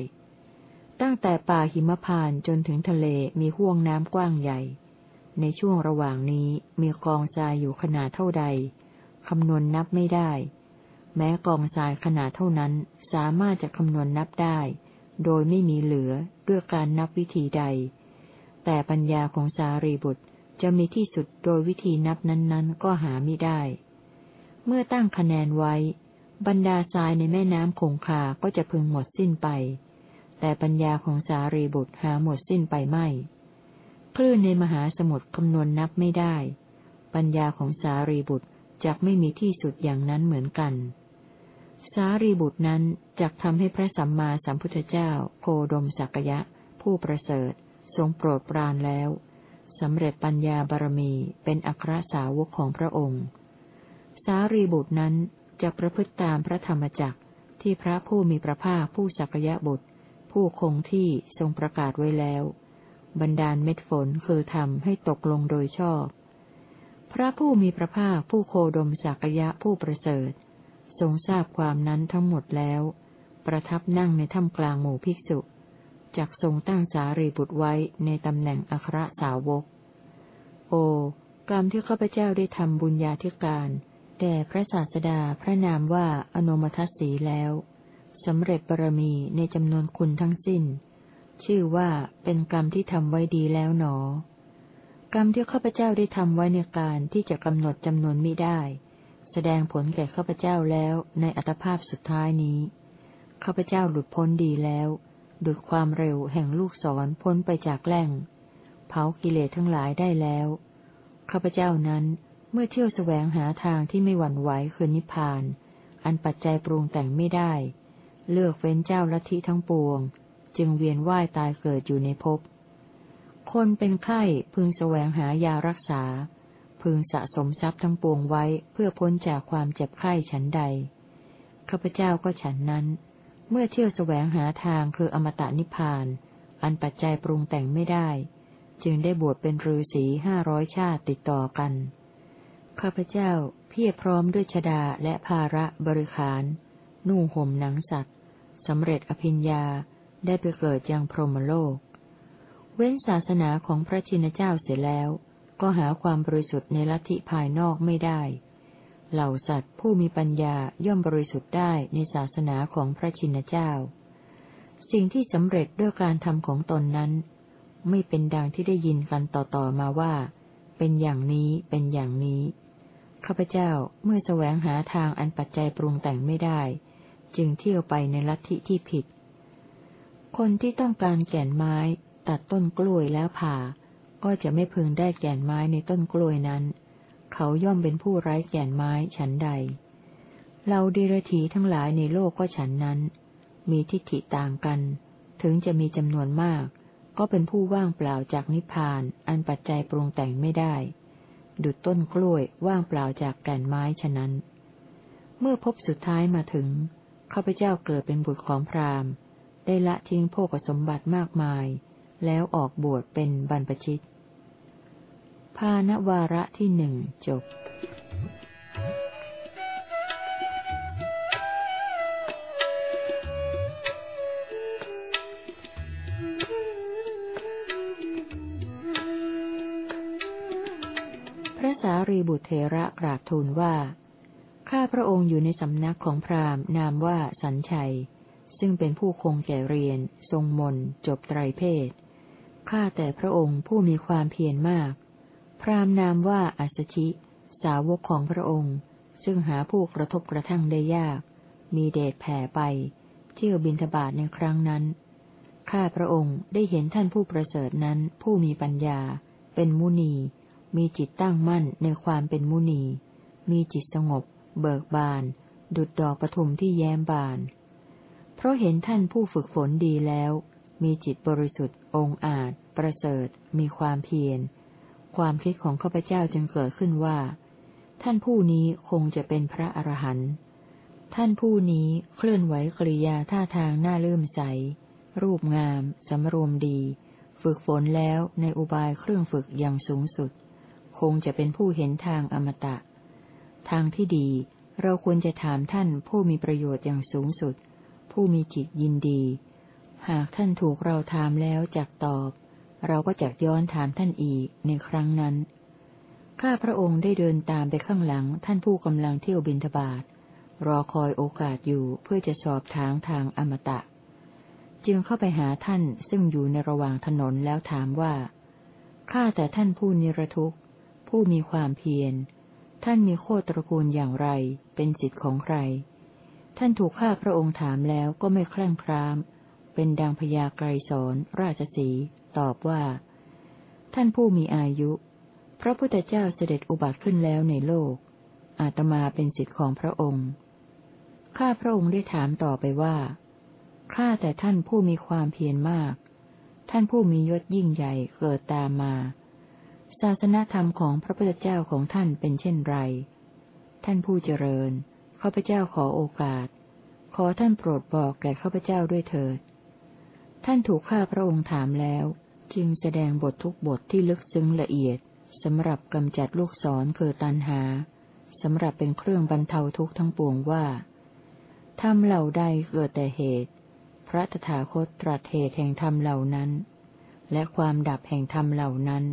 ตั้งแต่ป่าหิมพานจนถึงทะเลมีห่วงน้ำกว้างใหญ่ ในช่วงระหว่างนี้มีกองทรายอยู่ขนาดเท่าใด คำนวณนับไม่ได้ แม้กองทรายขนาดเท่านั้นสามารถจะคำนวณนับได้ โดยไม่มีเหลือด้วยการนับวิธีใด แต่ปัญญาของสารีบุตรจะมีที่สุดโดยวิธีนับนั้นๆ ก็หาไม่ได้ เมื่อตั้งคะแนนไว้ บรรดาทรายในแม่น้ำคงคาก็จะพึงหมดสิ้นไป แต่ปัญญาของสารีบุตรหาหมดสิ้นไปไม่คลื่นในมหาสมุทรคำนวณนับไม่ได้ ปัญญาของสารีบุตรจักไม่มีที่สุดอย่างนั้นเหมือนกัน สารีบุตรนั้นจักทำให้พระสัมมาสัมพุทธเจ้า โคดมสักยะ ผู้ประเสริฐ ทรงโปรดปรานแล้วสำเร็จปัญญาบารมีเป็นอัครสาวกของพระองค์ สารีบุตรนั้นจะประพฤติตามพระธรรมจักรที่พระผู้มีพระภาคผู้สักยะบุตร ผู้คงที่ทรงประกาศไว้แล้วบรรดาลเม็ดฝนคือทำให้ตกลงโดยชอบ พระผู้มีพระภาคผู้โคดมสักยะผู้ประเสริฐ ทรงทราบความนั้นทั้งหมดแล้ว ประทับนั่งในถ้ำกลางหมู่ภิกษุจักทรงตั้งสารีบุตรไว้ในตำแหน่งอัครสาวก โอ กรรมที่ข้าพเจ้าได้ทำบุญญาธิการแด่พระศาสดาพระนามว่าอนุมัติสีแล้ว สำเร็จบารมีในจำนวนคุณทั้งสิ้น ชื่อว่าเป็นกรรมที่ทำไว้ดีแล้วหนอ กรรมที่ข้าพเจ้าได้ทำไว้ในการที่จะกำหนดจำนวนไม่ได้ แสดงผลแก่ข้าพเจ้าแล้วในอัตภาพสุดท้ายนี้ ข้าพเจ้าหลุดพ้นดีแล้วดุดความเร็วแห่งลูกศรพ้นไปจากแหล่ง เผากิเลสทั้งหลายได้แล้ว ข้าพเจ้านั้นเมื่อเที่ยวแสวงหาทางที่ไม่หวั่นไหวคือนิพพาน อันปัจจัยปรุงแต่งไม่ได้ เลือกเฟ้นเจ้าลัทธิทั้งปวง จึงเวียนว่ายตายเกิดอยู่ในภพ คนเป็นไข้พึงแสวงหายารักษา พึงสะสมทรัพย์ทั้งปวงไว้เพื่อพ้นจากความเจ็บไข้ฉันใด ข้าพเจ้าก็ฉันนั้น เมื่อเที่ยวแสวงหาทางคืออมตะนิพพาน อันปัจจัยปรุงแต่งไม่ได้ จึงได้บวชเป็นฤาษีห้าร้อยชาติติดต่อกัน ข้าพเจ้าเพียรพร้อมด้วยชดาและภาระบริขาร นุ่งห่มหนังสัตว สำเร็จอภิญญาได้ไปเกิดยังพรหมโลก เว้นศาสนาของพระชินเจ้าเสร็จแล้ว ก็หาความบริสุทธิ์ในลัทธิภายนอกไม่ได้ เหล่าสัตว์ผู้มีปัญญาย่อมบริสุทธิ์ได้ในศาสนาของพระชินเจ้า สิ่งที่สำเร็จด้วยการทำของตนนั้น ไม่เป็นดังที่ได้ยินกันต่อๆมาว่า เป็นอย่างนี้เป็นอย่างนี้ข้าพเจ้าเมื่อแสวงหาทางอันปัจจัยปรุงแต่งไม่ได้ จึงเที่ยวไปในลัทธิที่ผิด คนที่ต้องการแก่นไม้ตัดต้นกล้วยแล้วผ่า ก็จะไม่พึงได้แก่นไม้ในต้นกล้วยนั้น เขาย่อมเป็นผู้ไร้แก่นไม้ฉันใด เราดีรถีทั้งหลายในโลกก็ฉันนั้น มีทิฏฐิต่างกัน ถึงจะมีจำนวนมาก ก็เป็นผู้ว่างเปล่าจากนิพพาน อันปัจจัยปรุงแต่งไม่ได้ ดุดต้นกล้วยว่างเปล่าจากแก่นไม้ฉะนั้น เมื่อพบสุดท้ายมาถึง ข้าพเจ้าเกิดเป็นบุตรของพราหมณ์ ได้ละทิ้งโภคสมบัติมากมาย แล้วออกบวชเป็นบรรพชิต ภาณวาระที่หนึ่งจบพระสารีบุตรเทระกราบทูลว่า ระองค์อยู่ในสำนักของพราหมณ์นามว่าสัญชัย ซึ่งเป็นผู้คงแก่เรียน ทรงมนจบไตรเพศข้าแต่พระองค์ผู้มีความเพียรมาก พรามนามว่าอัสชิ สาวกของพระองค์ ซึ่งหาผู้กระทบกระทั่งได้ยาก มีเดชแผ่ไป เที่ยวบินทบาทในครั้งนั้น ข้าพระองค์ได้เห็นท่านผู้ประเสริฐนั้นผู้มีปัญญา เป็นมุนี มีจิตตั้งมั่นในความเป็นมุนี มีจิตสงบ เบิกบาน ดุดดอกปทุมที่แย้มบาน เพราะเห็นท่านผู้ฝึกฝนดีแล้ว มีจิตบริสุทธิ์องอาจ ประเสริฐ มีความเพียร ความคิดของข้าพเจ้าจึงเกิดขึ้นว่า ท่านผู้นี้คงจะเป็นพระอรหันต์ท่านผู้นี้เคลื่อนไหวกริยาท่าทางน่าเลื่อมใส รูปงาม สำรวมดี ฝึกฝนแล้วในอุบายเครื่องฝึกอย่างสูงสุด คงจะเป็นผู้เห็นทางอมตะ ทางที่ดี เราควรจะถามท่านผู้มีประโยชน์อย่างสูงสุด ผู้มีจิตยินดี หากท่านถูกเราถามแล้วจักตอบ เราก็จะย้อนถามท่านอีกในครั้งนั้น ข้าพระองค์ได้เดินตามไปข้างหลังท่านผู้กำลังเที่ยวบินทบาทรอคอยโอกาสอยู่เพื่อจะสอบทางทางอมตะ จึงเข้าไปหาท่านซึ่งอยู่ในระหว่างถนนแล้วถามว่า ข้าแต่ท่านผู้นิรทุกข์ ผู้มีความเพียร ท่านมีโคตรกูลอย่างไร เป็นสิทธิ์ของใคร ท่านถูกข้าพระองค์ถามแล้วก็ไม่แคล่งคราม เป็นดังพยาไกรสอนราชสี ตอบว่า ท่านผู้มีอายุ พระพุทธเจ้าเสด็จอุบัติขึ้นแล้วในโลก อาตมาเป็นสิทธิ์ของพระองค์ ข้าพระองค์ได้ถามต่อไปว่า ข้าแต่ท่านผู้มีความเพียรมาก ท่านผู้มียศยิ่งใหญ่เกิดตามมา ศาสนธรรมของพระพุทธเจ้าของท่านเป็นเช่นไร ท่านผู้เจริญ ข้าพเจ้าขอโอกาส ขอท่านโปรดบอกแก่ข้าพเจ้าด้วยเถิด ท่านถูกข้าพระองค์ถามแล้ว จึงแสดงบททุกบทที่ลึกซึ้งละเอียดสำหรับกำจัดลูกศรคือตันหาสำหรับเป็นเครื่องบรรเทาทุกข์ทั้งปวงว่าทำเหล่าใดเกิดแต่เหตุ พระตถาคตตรัสเหตุแห่งธรรมเหล่านั้น และความดับแห่งธรรมเหล่านั้น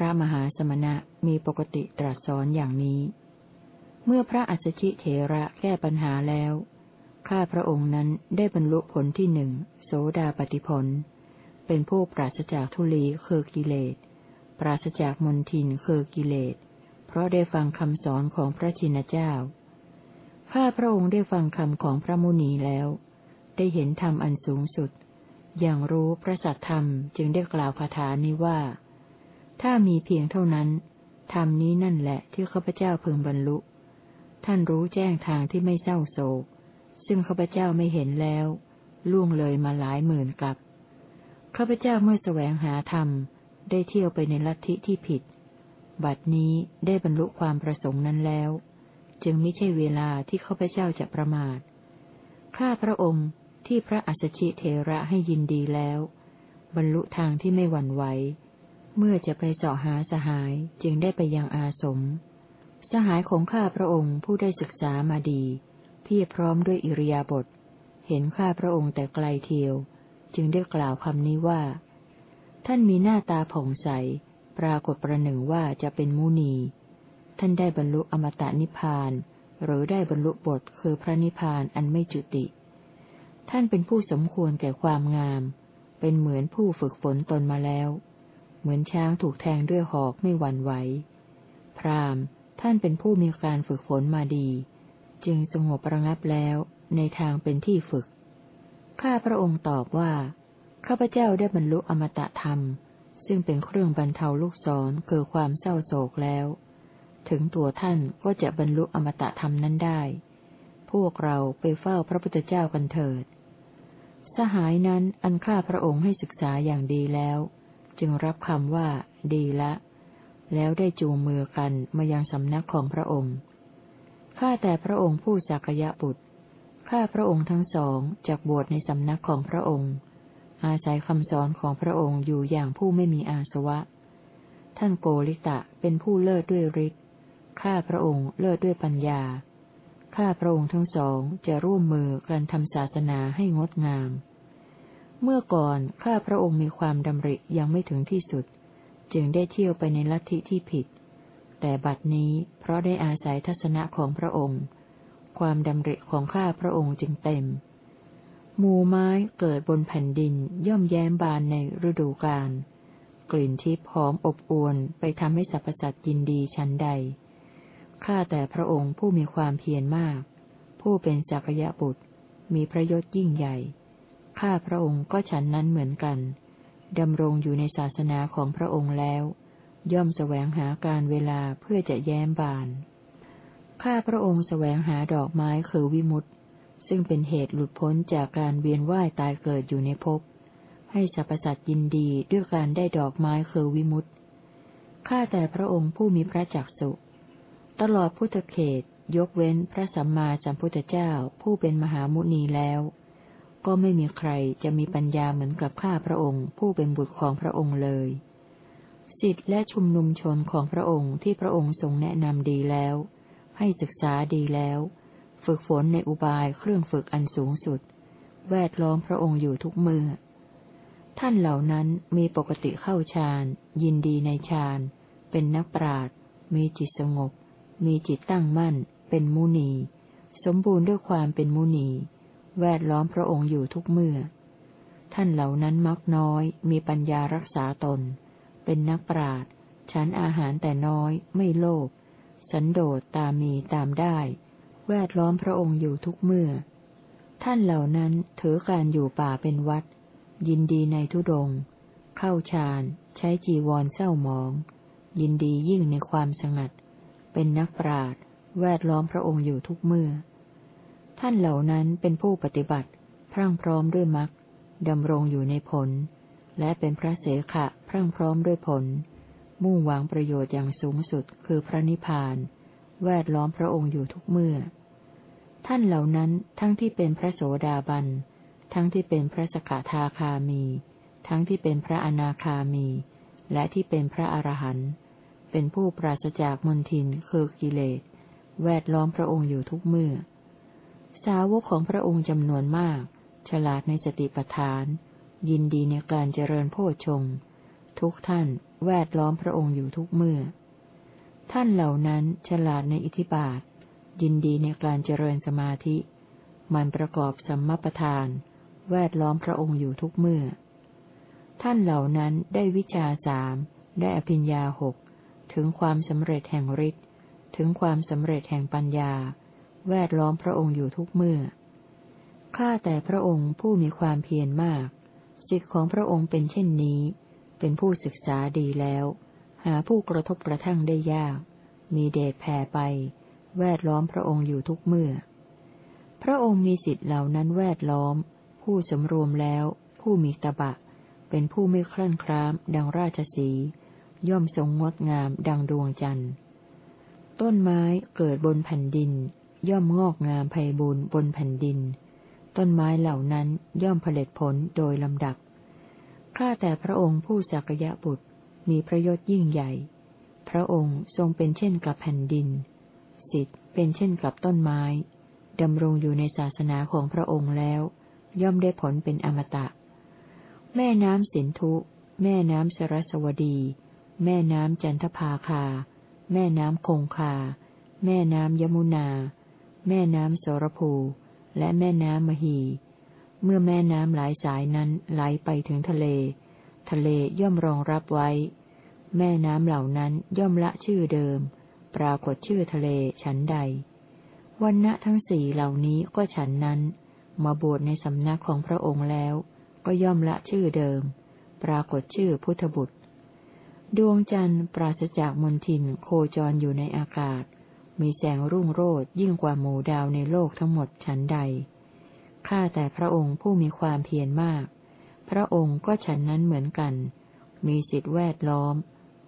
พระมหาสมณะมีปกติตรัสสอนอย่างนี้ เมื่อพระอัสสชิเถระแก้ปัญหาแล้ว ข้าพระองค์นั้นได้บรรลุผลที่หนึ่งโสดาปฏิผล เป็นผู้ปราศจากทุลีคือกิเลส ปราศจากมนทินคือกิเลส เพราะได้ฟังคำสอนของพระชินเจ้า ข้าพระองค์ได้ฟังคำของพระมุนีแล้ว ได้เห็นธรรมอันสูงสุด อย่างรู้พระสัทธรรมจึงได้กล่าวคาถานี้ว่า ถ้ามีเพียงเท่านั้นธรรมนี้นั่นแหละที่ข้าพเจ้าพึงบรรลุ ท่านรู้แจ้งทางที่ไม่เศร้าโศก ซึ่งข้าพเจ้าไม่เห็นแล้ว ล่วงเลยมาหลายหมื่นกับข้าพเจ้าเมื่อแสวงหาธรรม ได้เที่ยวไปในลัทธิที่ผิด บัดนี้ได้บรรลุความประสงค์นั้นแล้ว จึงไม่ใช่เวลาที่ข้าพเจ้าจะประมาท ข้าพระองค์ที่พระอัสสชิเทระให้ยินดีแล้ว บรรลุทางที่ไม่หวั่นไหว เมื่อจะไปเสาะหาสหายจึงได้ไปยังอาสม สหายของข้าพระองค์ผู้ได้ศึกษามาดี เพียพร้อมด้วยอิริยาบถเห็นข้าพระองค์แต่ไกลเทียว จึงได้กล่าวคำนี้ว่า ท่านมีหน้าตาผ่องใส ปรากฏประหนึ่งว่าจะเป็นมุนี ท่านได้บรรลุอมตะนิพพาน หรือได้บรรลุบทคือพระนิพพานอันไม่จุติ ท่านเป็นผู้สมควรแก่ความงาม เป็นเหมือนผู้ฝึกฝนตนมาแล้ว เหมือนช้างถูกแทงด้วยหอกไม่หวั่นไหว พรามท่านเป็นผู้มีการฝึกฝนมาดี จึงสงบระงับแล้วในทางเป็นที่ฝึก ข้าพระองค์ตอบว่า ข้าพเจ้าได้บรรลุอมตะธรรม ซึ่งเป็นเครื่องบรรเทาลูกศรคือความเศร้าโศกแล้ว ถึงตัวท่านก็จะบรรลุอมตะธรรมนั้นได้ พวกเราไปเฝ้าพระพุทธเจ้ากันเถิด สหายนั้นอันข้าพระองค์ให้ศึกษาอย่างดีแล้ว จึงรับคำว่า ดีละ แล้วได้จูงมือกันมายังสำนักของพระองค์ ข้าแต่พระองค์ผู้สักยะบุตร ข้าพระองค์ทั้งสองจากบวชในสำนักของพระองค์ อาศัยคำสอนของพระองค์อยู่อย่างผู้ไม่มีอาสวะ ท่านโกริตะเป็นผู้เลิศด้วยฤทธิ์ ข้าพระองค์เลิศด้วยปัญญา ข้าพระองค์ทั้งสองจะร่วมมือกันทำศาสนาให้งดงาม เมื่อก่อนข้าพระองค์มีความดำริยังไม่ถึงที่สุด จึงได้เที่ยวไปในลัทธิที่ผิด แต่บัดนี้เพราะได้อาศัยทัศนะของพระองค์ ความดำริของข้าพระองค์จึงเต็มหมู่ไม้เกิดบนแผ่นดินย่อมแย้มบานในฤดูกาลกลิ่นทิพย์หอมอบอวนไปทำให้สรรพสัตว์ยินดีชั้นใด ข้าแต่พระองค์ผู้มีความเพียรมาก ผู้เป็นจักรยะบุตร มีพระยศยิ่งใหญ่ ข้าพระองค์ก็ฉันนั้นเหมือนกัน ดำรงอยู่ในศาสนาของพระองค์แล้ว ย่อมแสวงหาการเวลาเพื่อจะแย้มบาน ข้าพระองค์แสวงหาดอกไม้คือวิมุตติ ซึ่งเป็นเหตุหลุดพ้นจากการเวียนว่ายตายเกิดอยู่ในภพ ให้สรรพสัตว์ยินดีด้วยการได้ดอกไม้คือวิมุตติ ข้าแต่พระองค์ผู้มีพระจักสุ ตลอดพุทธเขตยกเว้นพระสัมมาสัมพุทธเจ้าผู้เป็นมหามุนีแล้ว ก็ไม่มีใครจะมีปัญญาเหมือนกับข้าพระองค์ ผู้เป็นบุตรของพระองค์เลย สิทธิและชุมนุมชนของพระองค์ที่พระองค์ทรงแนะนำดีแล้ว ให้ศึกษาดีแล้ว ฝึกฝนในอุบายเครื่องฝึกอันสูงสุด แวดล้อมพระองค์อยู่ทุกเมื่อ ท่านเหล่านั้นมีปกติเข้าฌาน ยินดีในฌาน เป็นนักปราดมีจิตสงบ มีจิตตั้งมั่น เป็นมุนี สมบูรณ์ด้วยความเป็นมุนี แวดล้อมพระองค์อยู่ทุกเมื่อ ท่านเหล่านั้นมักน้อย มีปัญญารักษาตน เป็นนักปราดฉันอาหารแต่น้อย ไม่โลภสันโดษตามมีตามได้ แวดล้อมพระองค์อยู่ทุกเมื่อ ท่านเหล่านั้นถือการอยู่ป่าเป็นวัด ยินดีในทุดง เข้าฌานใช้จีวรเศร้าหมอง ยินดียิ่งในความสงัด เป็นนักปราดแวดล้อมพระองค์อยู่ทุกเมื่อ ท่านเหล่านั้นเป็นผู้ปฏิบัติ พรั่งพร้อมด้วยมรรคดำรงอยู่ในผล และเป็นพระเสขะพรั่งพร้อมด้วยผล มุ่งหวังประโยชน์อย่างสูงสุดคือพระนิพพาน แวดล้อมพระองค์อยู่ทุกเมื่อ ท่านเหล่านั้นทั้งที่เป็นพระโสดาบัน ทั้งที่เป็นพระสกทาคามี ทั้งที่เป็นพระอนาคามี และที่เป็นพระอรหันต์เป็นผู้ปราศจากมนทินคือกิเลส แวดล้อมพระองค์อยู่ทุกเมื่อ สาวกของพระองค์จำนวนมาก ฉลาดในสติปัฏฐาน ยินดีในการเจริญโพชฌงทุกท่านแวดล้อมพระองค์อยู่ทุกเมื่อ ท่านเหล่านั้นฉลาดในอิทธิบาท ยินดีในการเจริญสมาธิ มันประกอบสัมมาประธาน แวดล้อมพระองค์อยู่ทุกเมื่อ ท่านเหล่านั้นได้วิชาสามได้อภิญญาหกถึงความสำเร็จแห่งฤทธิ์ถึงความสำเร็จแห่งปัญญา แวดล้อมพระองค์อยู่ทุกเมื่อ ข้าแต่พระองค์ผู้มีความเพียรมาก สิทธิของพระองค์เป็นเช่นนี้ เป็นผู้ศึกษาดีแล้ว หาผู้กระทบกระทั่งได้ยาก มีเดชแผ่ไป แวดล้อมพระองค์อยู่ทุกเมื่อ พระองค์มีสิทธิ์เหล่านั้นแวดล้อม ผู้สำรวมแล้ว ผู้มีตบะ เป็นผู้ไม่คลั่นคล้าม ดังราชสี ย่อมทรงงดงามดังดวงจันทร์ต้นไม้เกิดบนแผ่นดิน ย่อมงอกงามไพบูรณ์บนแผ่นดิน ต้นไม้เหล่านั้นย่อมผลิตผลโดยลำดับ ข้าแต่พระองค์ผู้สักยะบุตรมีพระยศยิ่งใหญ่ พระองค์ทรงเป็นเช่นกับแผ่นดิน สิทธิ์เป็นเช่นกับต้นไม้ดำรงอยู่ในศาสนาของพระองค์แล้ว ย่อมได้ผลเป็นอมตะ แม่น้ำสินธุ แม่น้ำสรสวดี แม่น้ำจันทภาคา แม่น้ำคงคา แม่น้ำยมุนา แม่น้ำสรภู และแม่น้ำมหี เมื่อแม่น้ำหลายสายนั้นไหลไปถึงทะเล ทะเลย่อมรองรับไว้ แม่น้ำเหล่านั้นย่อมละชื่อเดิม ปรากฏชื่อทะเลฉันใด วันณะทั้งสี่เหล่านี้ก็ฉันนั้น มาบวชในสำนักของพระองค์แล้ว ก็ย่อมละชื่อเดิม ปรากฏชื่อพุทธบุตร ดวงจันทร์ปราศจากมนทินโคจรอยู่ในอากาศ มีแสงรุ่งโรจยิ่งกว่าหมู่ดาวในโลกทั้งหมดฉันใด ข้าแต่พระองค์ผู้มีความเพียรมาก พระองค์ก็ฉันนั้นเหมือนกัน มีสิทธิแวดล้อม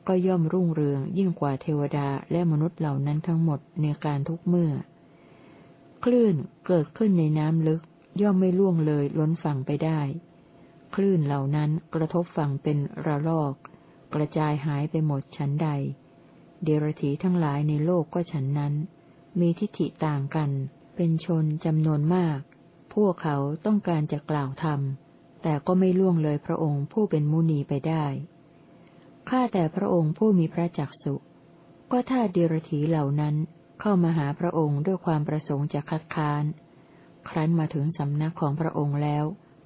ก็ย่อมรุ่งเรืองยิ่งกว่าเทวดาและมนุษย์เหล่านั้นทั้งหมดในการทุกเมื่อ คลื่นเกิดขึ้นในน้ำลึกย่อมไม่ล่วงเลยล้นฝั่งไปได้ คลื่นเหล่านั้นกระทบฝั่งเป็นระลอก กระจายหายไปหมดฉันใด เดรธีทั้งหลายในโลกก็ฉันนั้น มีทิฏฐิต่างกัน เป็นชนจำนวนมาก พวกเขาต้องการจะกล่าวธรรม แต่ก็ไม่ล่วงเลยพระองค์ผู้เป็นมุนีไปได้ ข้าแต่พระองค์ผู้มีพระจักสุ ก็ถ้าเดรถีเหล่านั้นเข้ามาหาพระองค์ด้วยความประสงค์จะคัดค้าน ครั้นมาถึงสำนักของพระองค์แล้ว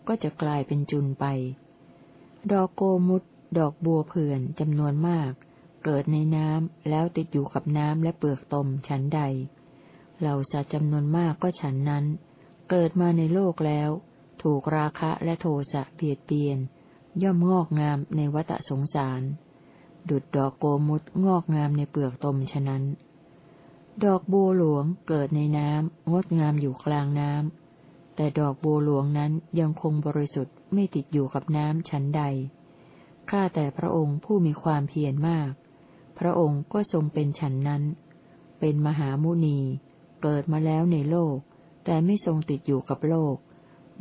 ก็จะกลายเป็นจุนไป ดอกโกมุตดอกบัวเผื่อนจำนวนมาก เกิดในน้ำแล้วติดอยู่กับน้ำและเปลือกตมฉันใด เหล่าสัตว์จำนวนมากก็ฉันนั้น เกิดมาในโลกแล้ว ถูกราคะและโทสะเบียดเบียน ย่อมงอกงามในวัฏสงสาร ดุดดอกโกมุตงอกงามในเปลือกตมฉะนั้น ดอกบัวหลวงเกิดในน้ำงดงามอยู่กลางน้ำแต่ดอกบัวหลวงนั้นยังคงบริสุทธิ์ไม่ติดอยู่กับน้ำชั้นใดข้าแต่พระองค์ผู้มีความเพียรมาก พระองค์ก็ทรงเป็นฉันนั้น เป็นมหามุนี เกิดมาแล้วในโลก แต่ไม่ทรงติดอยู่กับโลก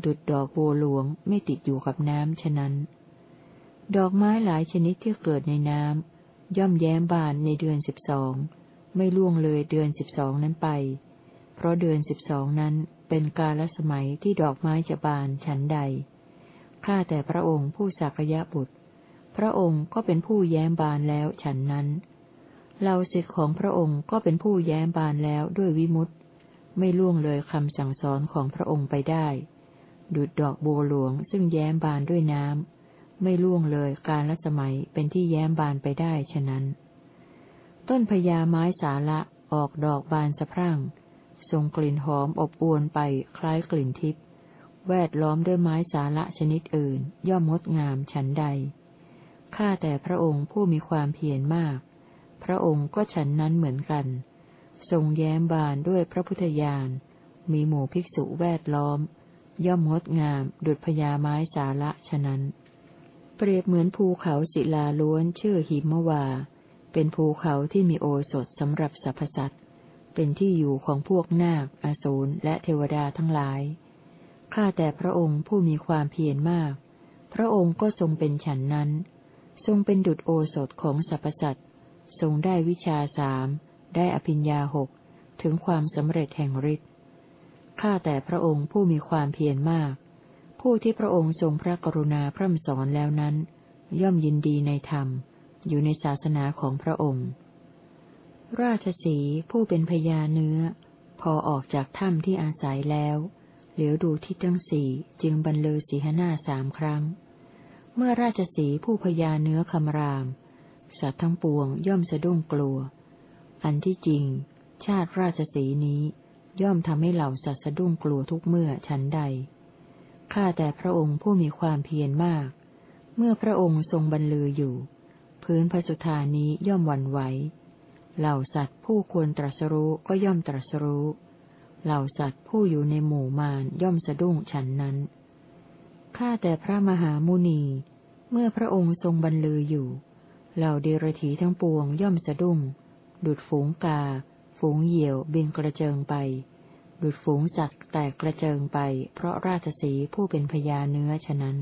ดุดดอกบัวหลวงไม่ติดอยู่กับน้ำฉะนั้น ดอกไม้หลายชนิดที่เกิดในน้ำย่อมแย้มบานในเดือนสิบสอง ไม่ล่วงเลยเดือนสิบสองนั้นไป เพราะเดือนสิบสองนั้นเป็นกาลสมัยที่ดอกไม้จะบานฉันใด ข้าแต่พระองค์ผู้สักยะบุตร พระองค์ก็เป็นผู้แย้มบานแล้วฉันนั้นเราสิทธิของพระองค์ก็เป็นผู้แย้มบานแล้วด้วยวิมุตติไม่ล่วงเลยคำสั่งสอนของพระองค์ไปได้ ดุดดอกบัวหลวงซึ่งแย้มบานด้วยน้ำไม่ล่วงเลยการละสมัยเป็นที่แย้มบานไปได้ฉะนั้น ต้นพญาไม้สาละออกดอกบานสะพรั่ง ทรงกลิ่นหอมอบอวนไปคล้ายกลิ่นทิพย์แวดล้อมด้วยไม้สาระชนิดอื่น ย่อมงดงามฉันใด ข้าแต่พระองค์ผู้มีความเพียรมาก พระองค์ก็ฉันนั้นเหมือนกัน ทรงแย้มบานด้วยพระพุทธญาณ มีหมู่ภิกษุแวดล้อม ย่อมงดงามดุจพญาไม้สาระฉะนั้น เปรียบเหมือนภูเขาศิลาล้วนชื่อหิมวา เป็นภูเขาที่มีโอสถสำหรับสรรพสัตว์ เป็นที่อยู่ของพวกนาค อสูร และเทวดาทั้งหลาย ข้าแต่พระองค์ผู้มีความเพียรมาก พระองค์ก็ทรงเป็นฉันนั้น ทรงเป็นดุจโอสถของสรรพสัตว์ทรงได้วิชาสามได้อภิญญาหกถึงความสำเร็จแห่งฤทธิ์ข้าแต่พระองค์ผู้มีความเพียรมาก ผู้ที่พระองค์ทรงพระกรุณาพร่ำสอนแล้วนั้น ย่อมยินดีในธรรม อยู่ในศาสนาของพระองค์ ราชสีผู้เป็นพญาเนื้อ พอออกจากถ้ำที่อาศัยแล้ว เหลียวดูทิศทั้งสี่จึงบรรลือสีหน้าสามครั้ง เมื่อราชสีผู้พยาเนื้อคำราม สัตว์ทั้งปวงย่อมสะดุ้งกลัว อันที่จริง ชาติราชสีนี้ย่อมทำให้เหล่าสัตว์สะดุ้งกลัวทุกเมื่อฉันใด ข้าแต่พระองค์ผู้มีความเพียรมาก เมื่อพระองค์ทรงบรรลืออยู่ พื้นพระสุธานี้ย่อมวันไหว เหล่าสัตว์ผู้ควรตรัสรู้ก็ย่อมตรัสรู้ เหล่าสัตว์ผู้อยู่ในหมู่มารย่อมสะดุ้งฉันนั้น ข้าแต่พระมหามุนี เมื่อพระองค์ทรงบรรลืออยู่ เหล่าเดรธีทั้งปวงย่อมสะดุ้ง ดุดฝูงกา ฝูงเหยี่ยวบินกระเจิงไป ดุดฝูงสัตว์แตกกระเจิงไป เพราะราชสีผู้เป็นพญาเนื้อฉะนั้น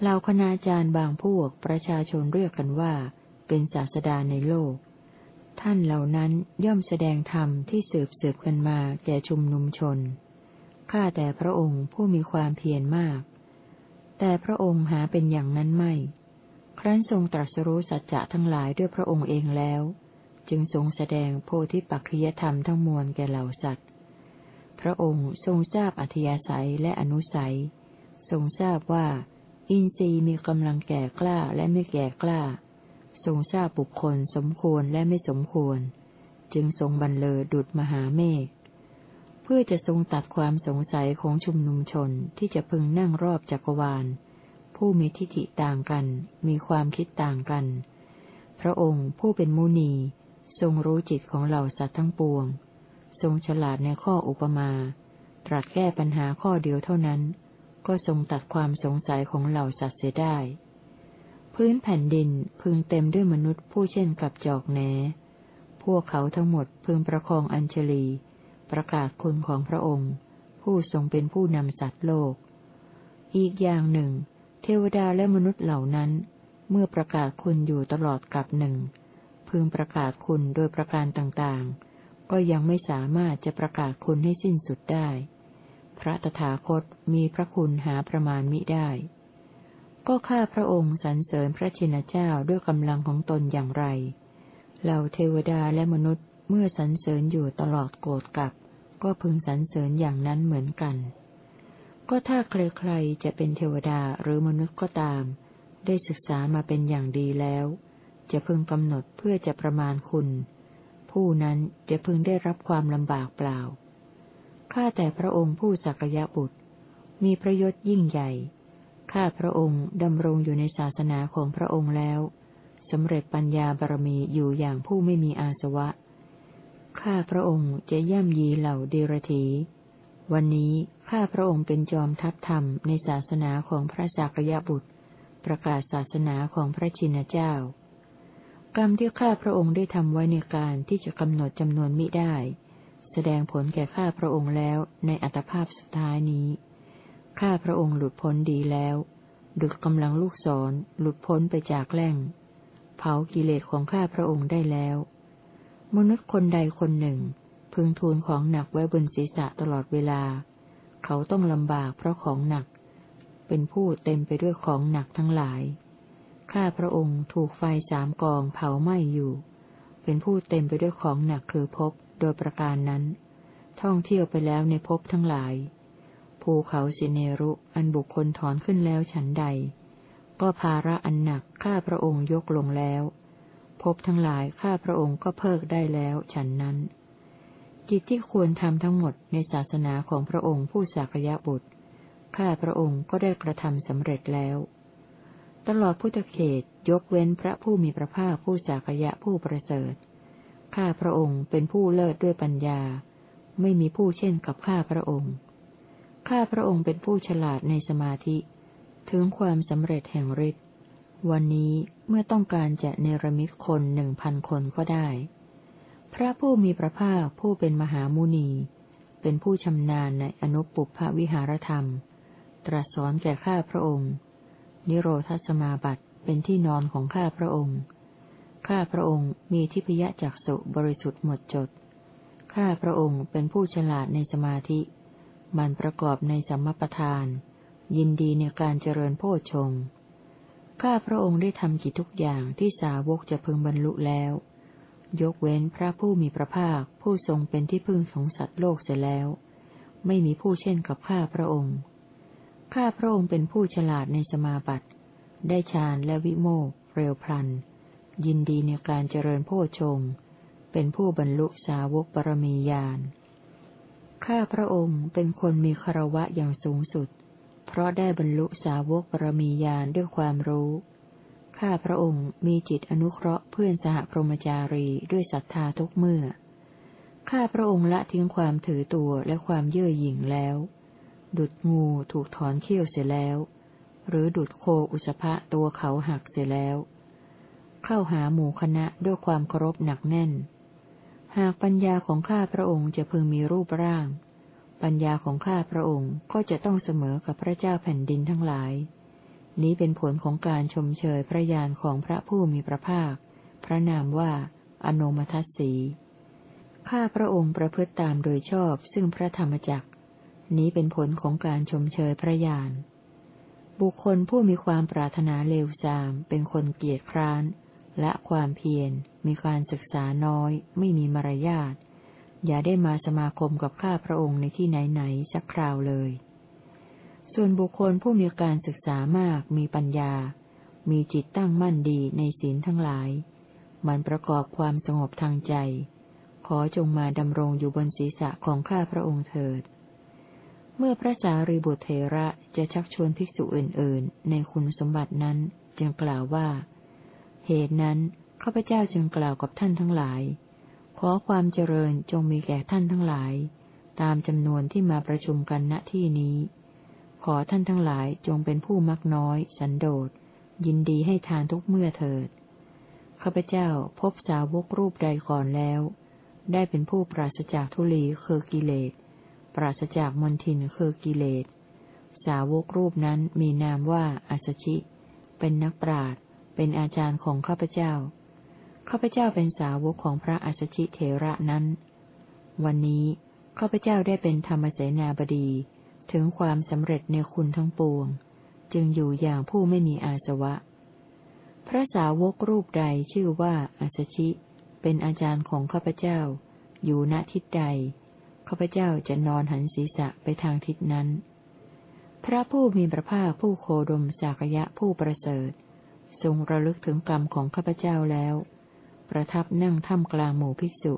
เหล่าคณาจารย์บางพวกประชาชนเรียกกันว่า เป็นศาสดาในโลก ท่านเหล่านั้นย่อมแสดงธรรมที่สืบสืบกันมาแก่ชุมนุมชนข้าแต่พระองค์ผู้มีความเพียรมาก แต่พระองค์หาเป็นอย่างนั้นไม่ ครั้นทรงตรัสรู้สัจจะทั้งหลายด้วยพระองค์เองแล้ว จึงทรงแสดงโพธิปัจจยธรรมทั้งมวลแก่เหล่าสัตว์ พระองค์ทรงทราบอัธยาศัยและอนุสัย ทรงทราบว่า อินทรีย์มีกำลังแก่กล้าและไม่แก่กล้า ทรงทราบบุคคลสมควรและไม่สมควร จึงทรงบรรเลอดุดมหาเมฆ พื่อจะทรงตัดความสงสัยของชุมนุมชนที่จะพึงนั่งรอบจักรวาล ผู้มีทิฏฐิต่างกัน มีความคิดต่างกัน พระองค์ผู้เป็นมุนี ทรงรู้จิตของเหล่าสัตว์ทั้งปวง ทรงฉลาดในข้ออุปมา ตรัสแก้ปัญหาข้อเดียวเท่านั้น ก็ทรงตัดความสงสัยของเหล่าสัตว์เสียได้ พื้นแผ่นดินพึงเต็มด้วยมนุษย์ผู้เช่นกับจอกแหนพวกเขาทั้งหมดพึงประคองอัญชลี ประกาศคุณของพระองค์ ผู้ทรงเป็นผู้นำสัตว์โลก อีกอย่างหนึ่ง เทวดาและมนุษย์เหล่านั้น เมื่อประกาศคุณอยู่ตลอดกับหนึ่ง พึงประกาศคุณโดยประการต่างๆ ก็ยังไม่สามารถจะประกาศคุณให้สิ้นสุดได้ พระตถาคตมีพระคุณหาประมาณมิได้ ก็ข้าพระองค์สรรเสริญพระชินเจ้าด้วยกำลังของตนอย่างไรเหล่าเทวดาและมนุษย์เมื่อสรรเสริญอยู่ตลอดโกรธกับ ก็พึงสรรเสริญอย่างนั้นเหมือนกัน ก็ถ้าใครๆจะเป็นเทวดาหรือมนุษย์ก็ตาม ได้ศึกษามาเป็นอย่างดีแล้ว จะพึงกำหนดเพื่อจะประมาณคุณ ผู้นั้นจะพึงได้รับความลำบากเปล่า ข้าแต่พระองค์ผู้สักยะบุตร มีประโยชน์ยิ่งใหญ่ ข้าพระองค์ดำรงอยู่ในศาสนาของพระองค์แล้วสำเร็จปัญญาบารมีอยู่อย่างผู้ไม่มีอาสวะ ข้าพระองค์จะย่ำยีเหล่าเดรธีวันนี้ข้าพระองค์เป็นจอมทัพธรรมในศาสนาของพระสักยบุตร ประกาศศาสนาของพระชินเจ้า กรรมที่ข้าพระองค์ได้ทำไว้ในการที่จะกำหนดจำนวนมิได้ แสดงผลแก่ข้าพระองค์แล้วในอัตภาพสุดท้ายนี้ ข้าพระองค์หลุดพ้นดีแล้วดุจกำลังลูกศรหลุดพ้นไปจากแหล่ง เผากิเลสของข้าพระองค์ได้แล้ว มนุษย์คนใดคนหนึ่ง พึงทูลของหนักไว้บนศีรษะตลอดเวลา เขาต้องลำบากเพราะของหนัก เป็นผู้เต็มไปด้วยของหนักทั้งหลาย ข้าพระองค์ถูกไฟสามกองเผาไหม้อยู่ เป็นผู้เต็มไปด้วยของหนักคือภพโดยประการนั้น ท่องเที่ยวไปแล้วในภพทั้งหลาย ภูเขาสิเนรุอันบุคคลถอนขึ้นแล้วฉันใด ก็ภาระอันหนักข้าพระองค์ยกลงแล้ว พบทั้งหลายข้าพระองค์ก็เพิกได้แล้วฉันนั้น กิจที่ควรทำทั้งหมดในศาสนาของพระองค์ผู้สักยะบุตร ข้าพระองค์ก็ได้กระทำสำเร็จแล้ว ตลอดพุทธเขตยกเว้นพระผู้มีพระภาคผู้สากยะผู้ประเสริฐ ข้าพระองค์เป็นผู้เลิศด้วยปัญญา ไม่มีผู้เช่นกับข้าพระองค์ ข้าพระองค์เป็นผู้ฉลาดในสมาธิ ถึงความสำเร็จแห่งฤทธิ์ วันนี้เมื่อต้องการจะเนรมิตคนหนึ่งพันคนก็ได้ พระผู้มีพระภาคผู้เป็นมหามุนี เป็นผู้ชำนาญในอนุปุพพวิหารธรรม ตรัสสอนแก่ข้าพระองค์ นิโรธสมาบัติเป็นที่นอนของข้าพระองค์ ข้าพระองค์มีทิพยจักสุบริสุทธิ์หมดจด ข้าพระองค์เป็นผู้ฉลาดในสมาธิ มันประกอบในสัมมปทาน ยินดีในการเจริญโพชฌง ข้าพระองค์ได้ทำกิจทุกอย่างที่สาวกจะพึงบรรลุแล้ว ยกเว้นพระผู้มีพระภาคผู้ทรงเป็นที่พึ่งของสัตว์โลกเสียแล้ว ไม่มีผู้เช่นกับข้าพระองค์ ข้าพระองค์เป็นผู้ฉลาดในสมาบัติ ได้ฌานและวิโมกเร็วพลัน ยินดีในการเจริญโพชงเป็นผู้บรรลุสาวกปรมีญาณข้าพระองค์เป็นคนมีคารวะอย่างสูงสุด เพราะได้บรรลุสาวกปรมีญาณด้วยความรู้ ข้าพระองค์มีจิตอนุเคราะห์เพื่อนสหพรหมจารีด้วยศรัทธาทุกเมื่อ ข้าพระองค์ละทิ้งความถือตัวและความเย่อหยิ่งแล้ว ดุดงูถูกถอนเขี้ยวเสียแล้ว หรือดุดโคอุสภะตัวเขาหักเสียแล้ว เข้าหาหมู่คณะด้วยความเคารพหนักแน่น หากปัญญาของข้าพระองค์จะพึงมีรูปร่าง ปัญญาของข้าพระองค์ก็จะต้องเสมอกับพระเจ้าแผ่นดินทั้งหลาย นี้เป็นผลของการชมเชยพระญาณของพระผู้มีพระภาค พระนามว่าอโนมทัศสี ข้าพระองค์ประพฤติตามโดยชอบซึ่งพระธรรมจักนี้เป็นผลของการชมเชยพระญาณบุคคลผู้มีความปรารถนาเลวทราม เป็นคนเกียจคร้าน และความเพียร มีการศึกษาน้อย ไม่มีมารยาท อย่าได้มาสมาคมกับข้าพระองค์ในที่ไหนๆสักคราวเลย ส่วนบุคคลผู้มีการศึกษามากมีปัญญา มีจิตตั้งมั่นดีในศีลทั้งหลาย มันประกอบความสงบทางใจ ขอจงมาดำรงอยู่บนศีรษะของข้าพระองค์เถิด เมื่อพระสารีบุตรเถระจะชักชวนภิกษุอื่น ๆ ในคุณสมบัตินั้นจึงกล่าวว่า เหตุนั้นข้าพเจ้าจึงกล่าวกับท่านทั้งหลาย ขอความเจริญจงมีแก่ท่านทั้งหลาย ตามจำนวนที่มาประชุมกันณที่นี้ ขอท่านทั้งหลายจงเป็นผู้มักน้อย สันโดษ ยินดีให้ทานทุกเมื่อเถิด ข้าพเจ้าพบสาวกรูปใดก่อนแล้ว ได้เป็นผู้ปราศจากทุลีคือกิเลส ปราศจากมนทินคือกิเลส สาวกรูปนั้นมีนามว่าอัสชิ เป็นนักปราชญ์เป็นอาจารย์ของข้าพเจ้า ข้าพเจ้าเป็นสาวกของพระอัสชิเถระนั้น วันนี้ข้าพเจ้าได้เป็นธรรมเสนาบดี ถึงความสำเร็จในคุณทั้งปวง จึงอยู่อย่างผู้ไม่มีอาสวะ พระสาวกรูปใดชื่อว่าอัสชิ เป็นอาจารย์ของข้าพเจ้า อยู่ณทิศใดข้าพเจ้าจะนอนหันศีรษะไปทางทิศนั้น พระผู้มีพระภาคผู้โคดมสากยะผู้ประเสริฐ ทรงระลึกถึงกรรมของข้าพเจ้าแล้ว ประทับนั่งท่ามกลางหมู่ภิกษุ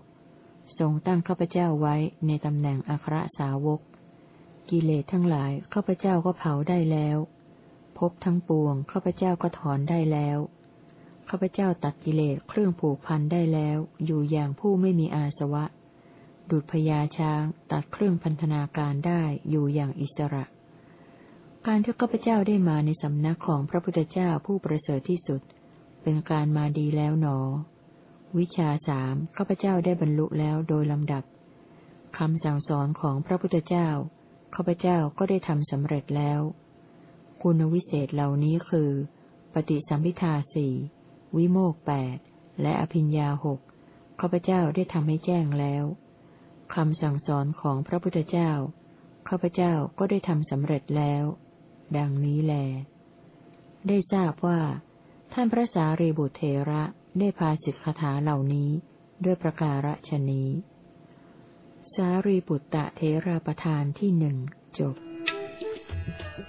ทรงตั้งข้าพเจ้าไว้ในตำแหน่งอัครสาวก กิเลสทั้งหลายข้าพเจ้าก็เผาได้แล้วพบทั้งปวงข้าพเจ้าก็ถอนได้แล้วข้าพเจ้าตัดกิเลสเครื่องผูกพันได้แล้ว อยู่อย่างผู้ไม่มีอาสวะ ดุจพญาช้างตัดเครื่องพันธนาการได้อยู่อย่างอิสระ การที่ข้าพเจ้าได้มาในสำนักของพระพุทธเจ้าผู้ประเสริฐที่สุด เป็นการมาดีแล้วหนอ วิชาสามข้าพเจ้าได้บรรลุแล้วโดยลำดับคำสั่งสอนของพระพุทธเจ้าข้าพเจ้าก็ได้ทำสำเร็จแล้ว คุณวิเศษเหล่านี้คือ ปฏิสัมพิทาสี่วิโมกแปดและอภิญญาหกข้าพเจ้าได้ทำให้แจ้งแล้วคำสั่งสอนของพระพุทธเจ้าข้าพเจ้าก็ได้ทำสำเร็จแล้ว ดังนี้แล ได้ทราบว่า ท่านพระสารีบุตรเทระ ได้พาสิทธคาถาเหล่านี้ ด้วยประการฉนี้ สารีบุตตะเทราประธานที่หนึ่งจบ Thank